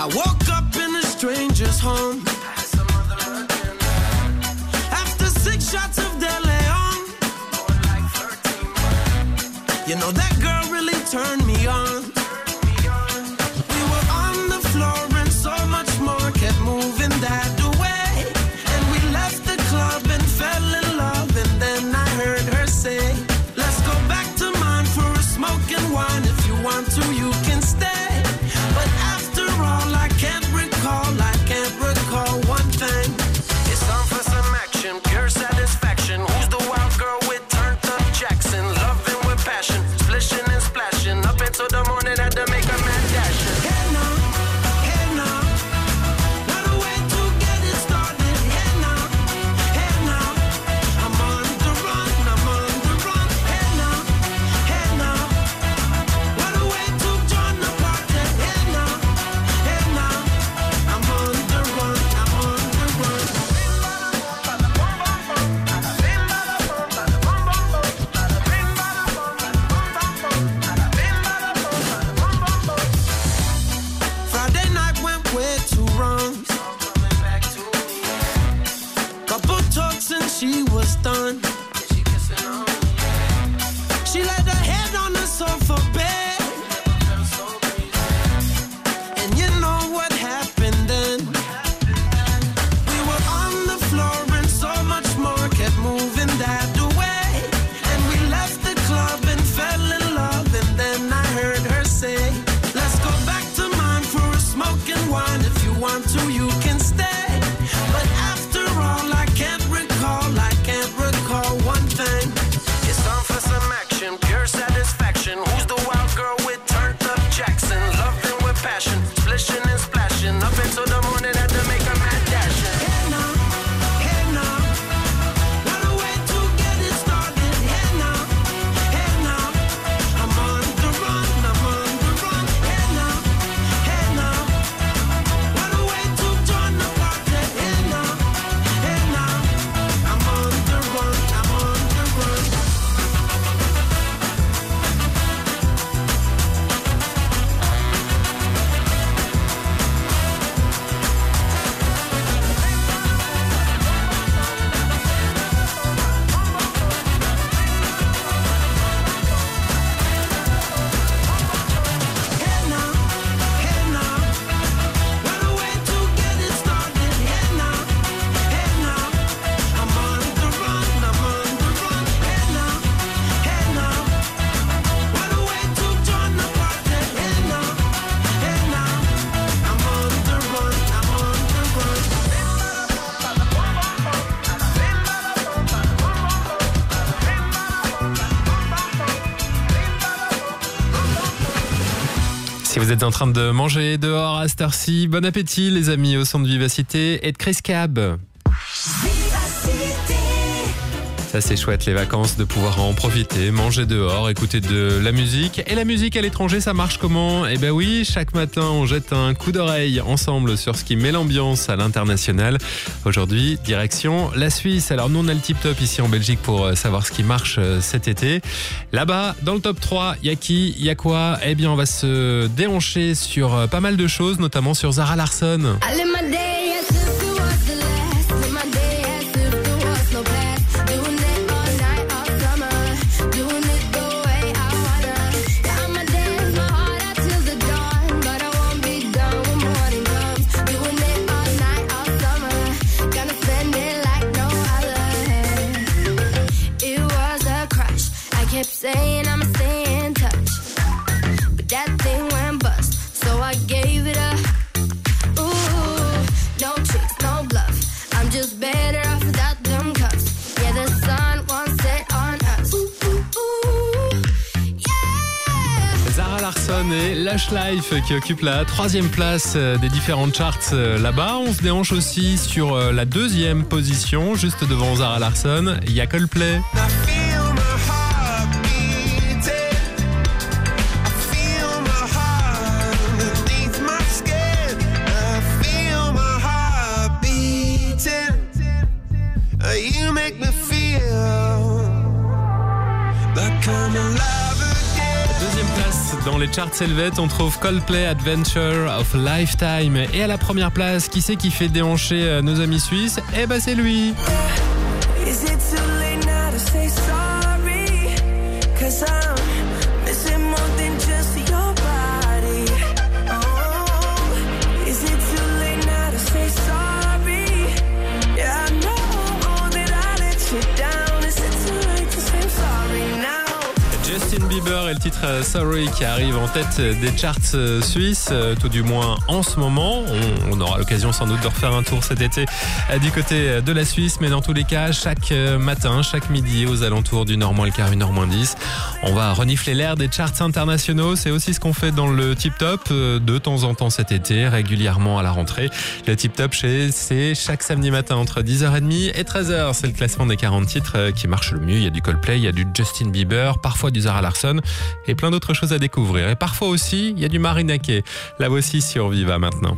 [SPEAKER 15] I woke up in a stranger's home. After six shots of De Leon. You know that girl really turned me on.
[SPEAKER 1] Vous êtes en train de manger dehors à cette bon appétit les amis au son de Vivacité et de Chris Cab. Ça c'est chouette les vacances de pouvoir en profiter, manger dehors, écouter de la musique. Et la musique à l'étranger ça marche comment? Eh ben oui, chaque matin on jette un coup d'oreille ensemble sur ce qui met l'ambiance à l'international. Aujourd'hui, direction la Suisse. Alors nous on a le tip top ici en Belgique pour euh, savoir ce qui marche euh, cet été. Là-bas, dans le top 3, il y a qui Il y a quoi? Eh bien on va se déhancher sur euh, pas mal de choses, notamment sur Zara Larsson.
[SPEAKER 51] I
[SPEAKER 1] qui occupent la troisième place euh, des différentes charts euh, là-bas. On se déhanche aussi sur euh, la deuxième position, juste devant Zara Larsson. Il y. charts helvètes, on trouve Coldplay Adventure of Lifetime. Et à la première place, qui c'est qui fait déhancher euh, nos amis suisses? Eh ben c'est lui le titre euh, Sorry qui arrive en tête des charts euh, suisses, euh, tout du moins en ce moment. On, aura l'occasion sans doute de refaire un tour cet été euh, du côté de la Suisse, mais dans tous les cas, chaque euh, matin, chaque midi, aux alentours du Nord moins le quart, une heure moins 10, on va renifler l'air des charts internationaux. C'est aussi ce qu'on fait dans le Tip Top euh, de temps en temps cet été, régulièrement à la rentrée. Le Tip Top, chez- c'est chaque samedi matin entre 10h30 et 13h. C'est le classement des 40 titres euh, qui marche le mieux. Il y a du Coldplay, il y a du Justin Bieber, parfois du Zara Larsson et plein d'autres choses à découvrir. Et parfois aussi, il y a du Marina Kaye. La voici sur Viva maintenant.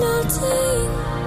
[SPEAKER 30] melting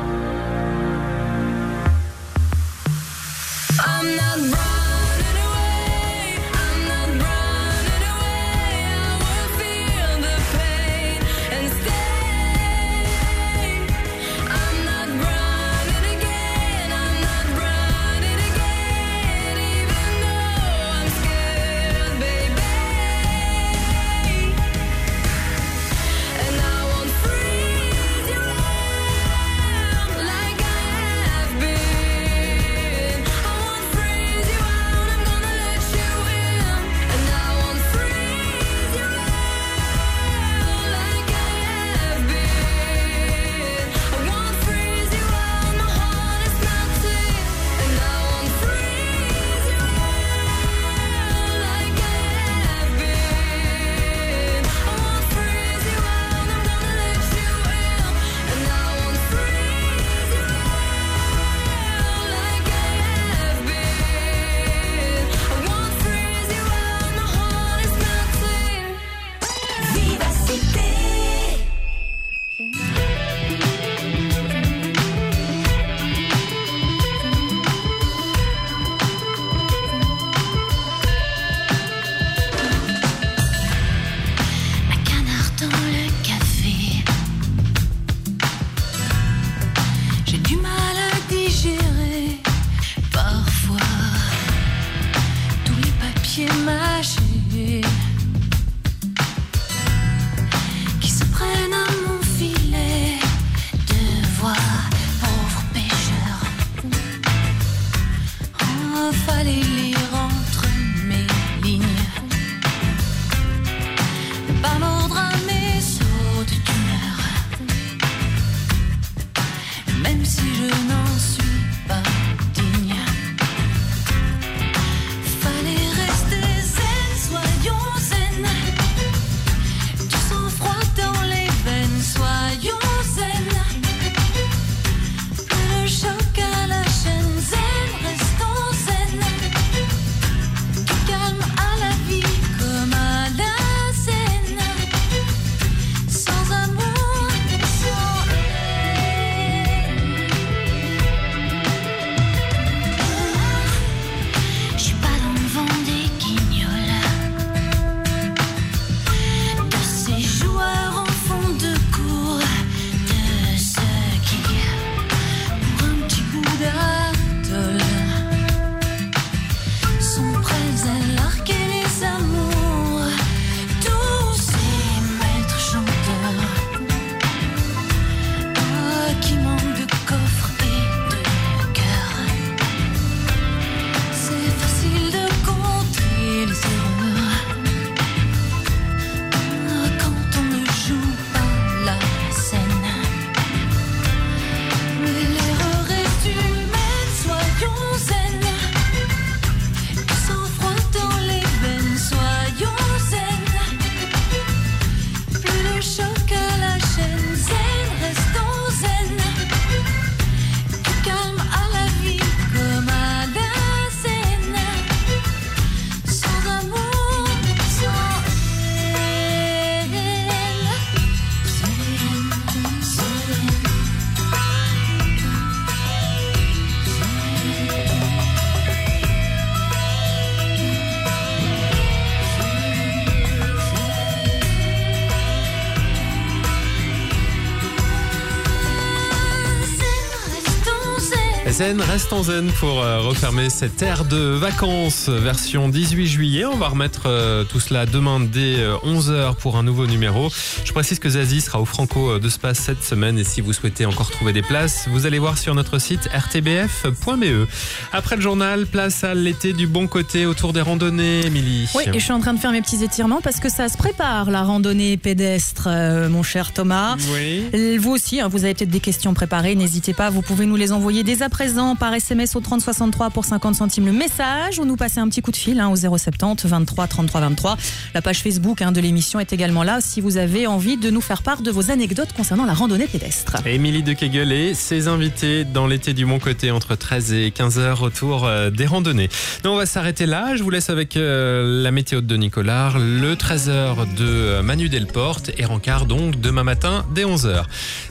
[SPEAKER 30] zen.
[SPEAKER 1] Reste en zen pour euh, refermer cette ère de vacances version 18 juillet. On va remettre euh, tout cela demain dès 11h pour un nouveau numéro. Je précise que Zazie sera au Franco euh, de Spa cette semaine et si vous souhaitez encore trouver des places, vous allez voir sur notre site rtbf.be. Après le journal, place à l'été du bon côté autour des randonnées, Émilie.
[SPEAKER 28] Oui, et je suis en train de faire mes petits étirements parce que ça se prépare, la randonnée pédestre, euh, mon cher Thomas.
[SPEAKER 1] Oui.
[SPEAKER 28] Euh, Vous aussi, hein, vous avez peut-être des questions préparées, n'hésitez pas, vous pouvez nous les envoyer dès à présent par SMS au 3063 pour 50 centimes le message ou nous passer un petit coup de fil hein, au 070 23 33 23. La page Facebook hein, de l'émission est également là si vous avez envie de nous faire part de vos anecdotes concernant la randonnée pédestre.
[SPEAKER 1] Émilie de Kegel et ses invités dans l'été du bon côté entre 13 et 15 heures autour euh, des randonnées. Donc on va s'arrêter là. Je vous laisse avec euh, la météo de Nicolas, le 13h de euh, Manu Delporte et Rancard donc demain matin dès 11h.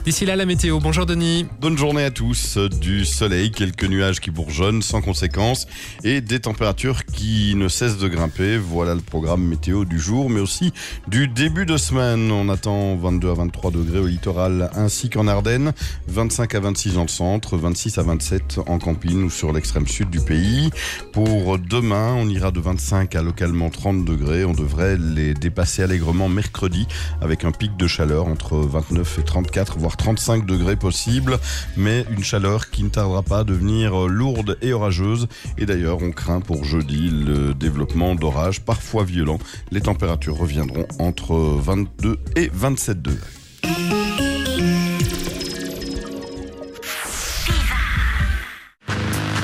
[SPEAKER 1] D'ici là la météo. Bonjour Denis.
[SPEAKER 19] Bonne journée à tous. Du soleil, quelques nuages qui bourgeonnent sans conséquence et des températures qui ne cessent de grimper. Voilà le programme météo du jour, mais aussi du début de semaine. On attend 22 à 23 degrés au littoral ainsi qu'en Ardennes, 25 à 26 dans le centre, 26 à 27 en campine ou sur l'extrême sud du pays. Pour demain, on ira de 25 à localement 30 degrés. On devrait les dépasser allègrement mercredi avec un pic de chaleur entre 29 et 34, voire 35 degrés possible, mais une chaleur qui ne tardera pas devenir lourde et orageuse. Et d'ailleurs, on craint pour jeudi le développement d'orages parfois violents. Les températures reviendront entre 22 et 27 degrés.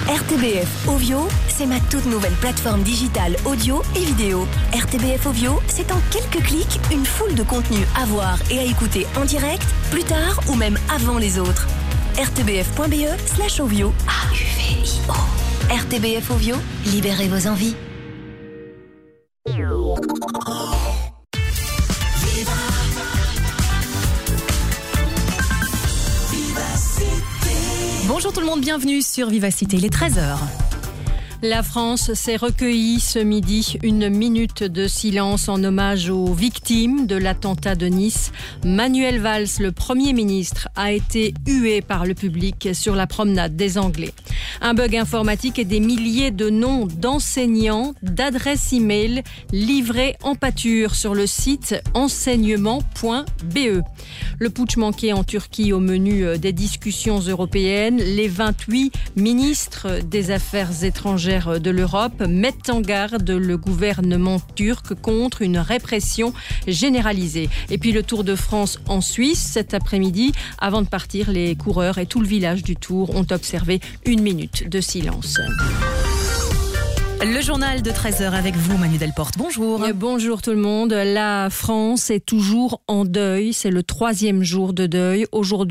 [SPEAKER 11] RTBF Ovio, c'est ma toute nouvelle plateforme digitale audio et vidéo. RTBF Ovio, c'est en quelques clics une foule de contenus à voir et à écouter en direct, plus tard ou même avant les autres. rtbf.be slash Ovio. A-U-V-I-O. RTBF Ovio, libérez vos envies.
[SPEAKER 28] Bonjour tout le monde, bienvenue sur Vivacité, il est 13h.
[SPEAKER 13] La France s'est recueillie ce midi une minute de silence en hommage aux victimes de l'attentat de Nice. Manuel Valls, le Premier ministre, a été hué par le public sur la promenade des Anglais. Un bug informatique et des milliers de noms d'enseignants, d'adresses e-mail livrés en pâture sur le site enseignement.be. Le putsch manqué en Turquie au menu des discussions européennes. Les 28 ministres des Affaires étrangères de l'Europe mettent en garde le gouvernement turc contre une répression généralisée. Et puis le Tour de France en Suisse cet après-midi. Avant de partir, les coureurs et tout le village du Tour ont observé une minute de silence.
[SPEAKER 28] Le journal de 13h avec vous, Manu Delporte. Bonjour.
[SPEAKER 13] Et Bonjour tout le monde. La France est toujours en deuil. C'est le troisième jour de deuil. Aujourd'hui,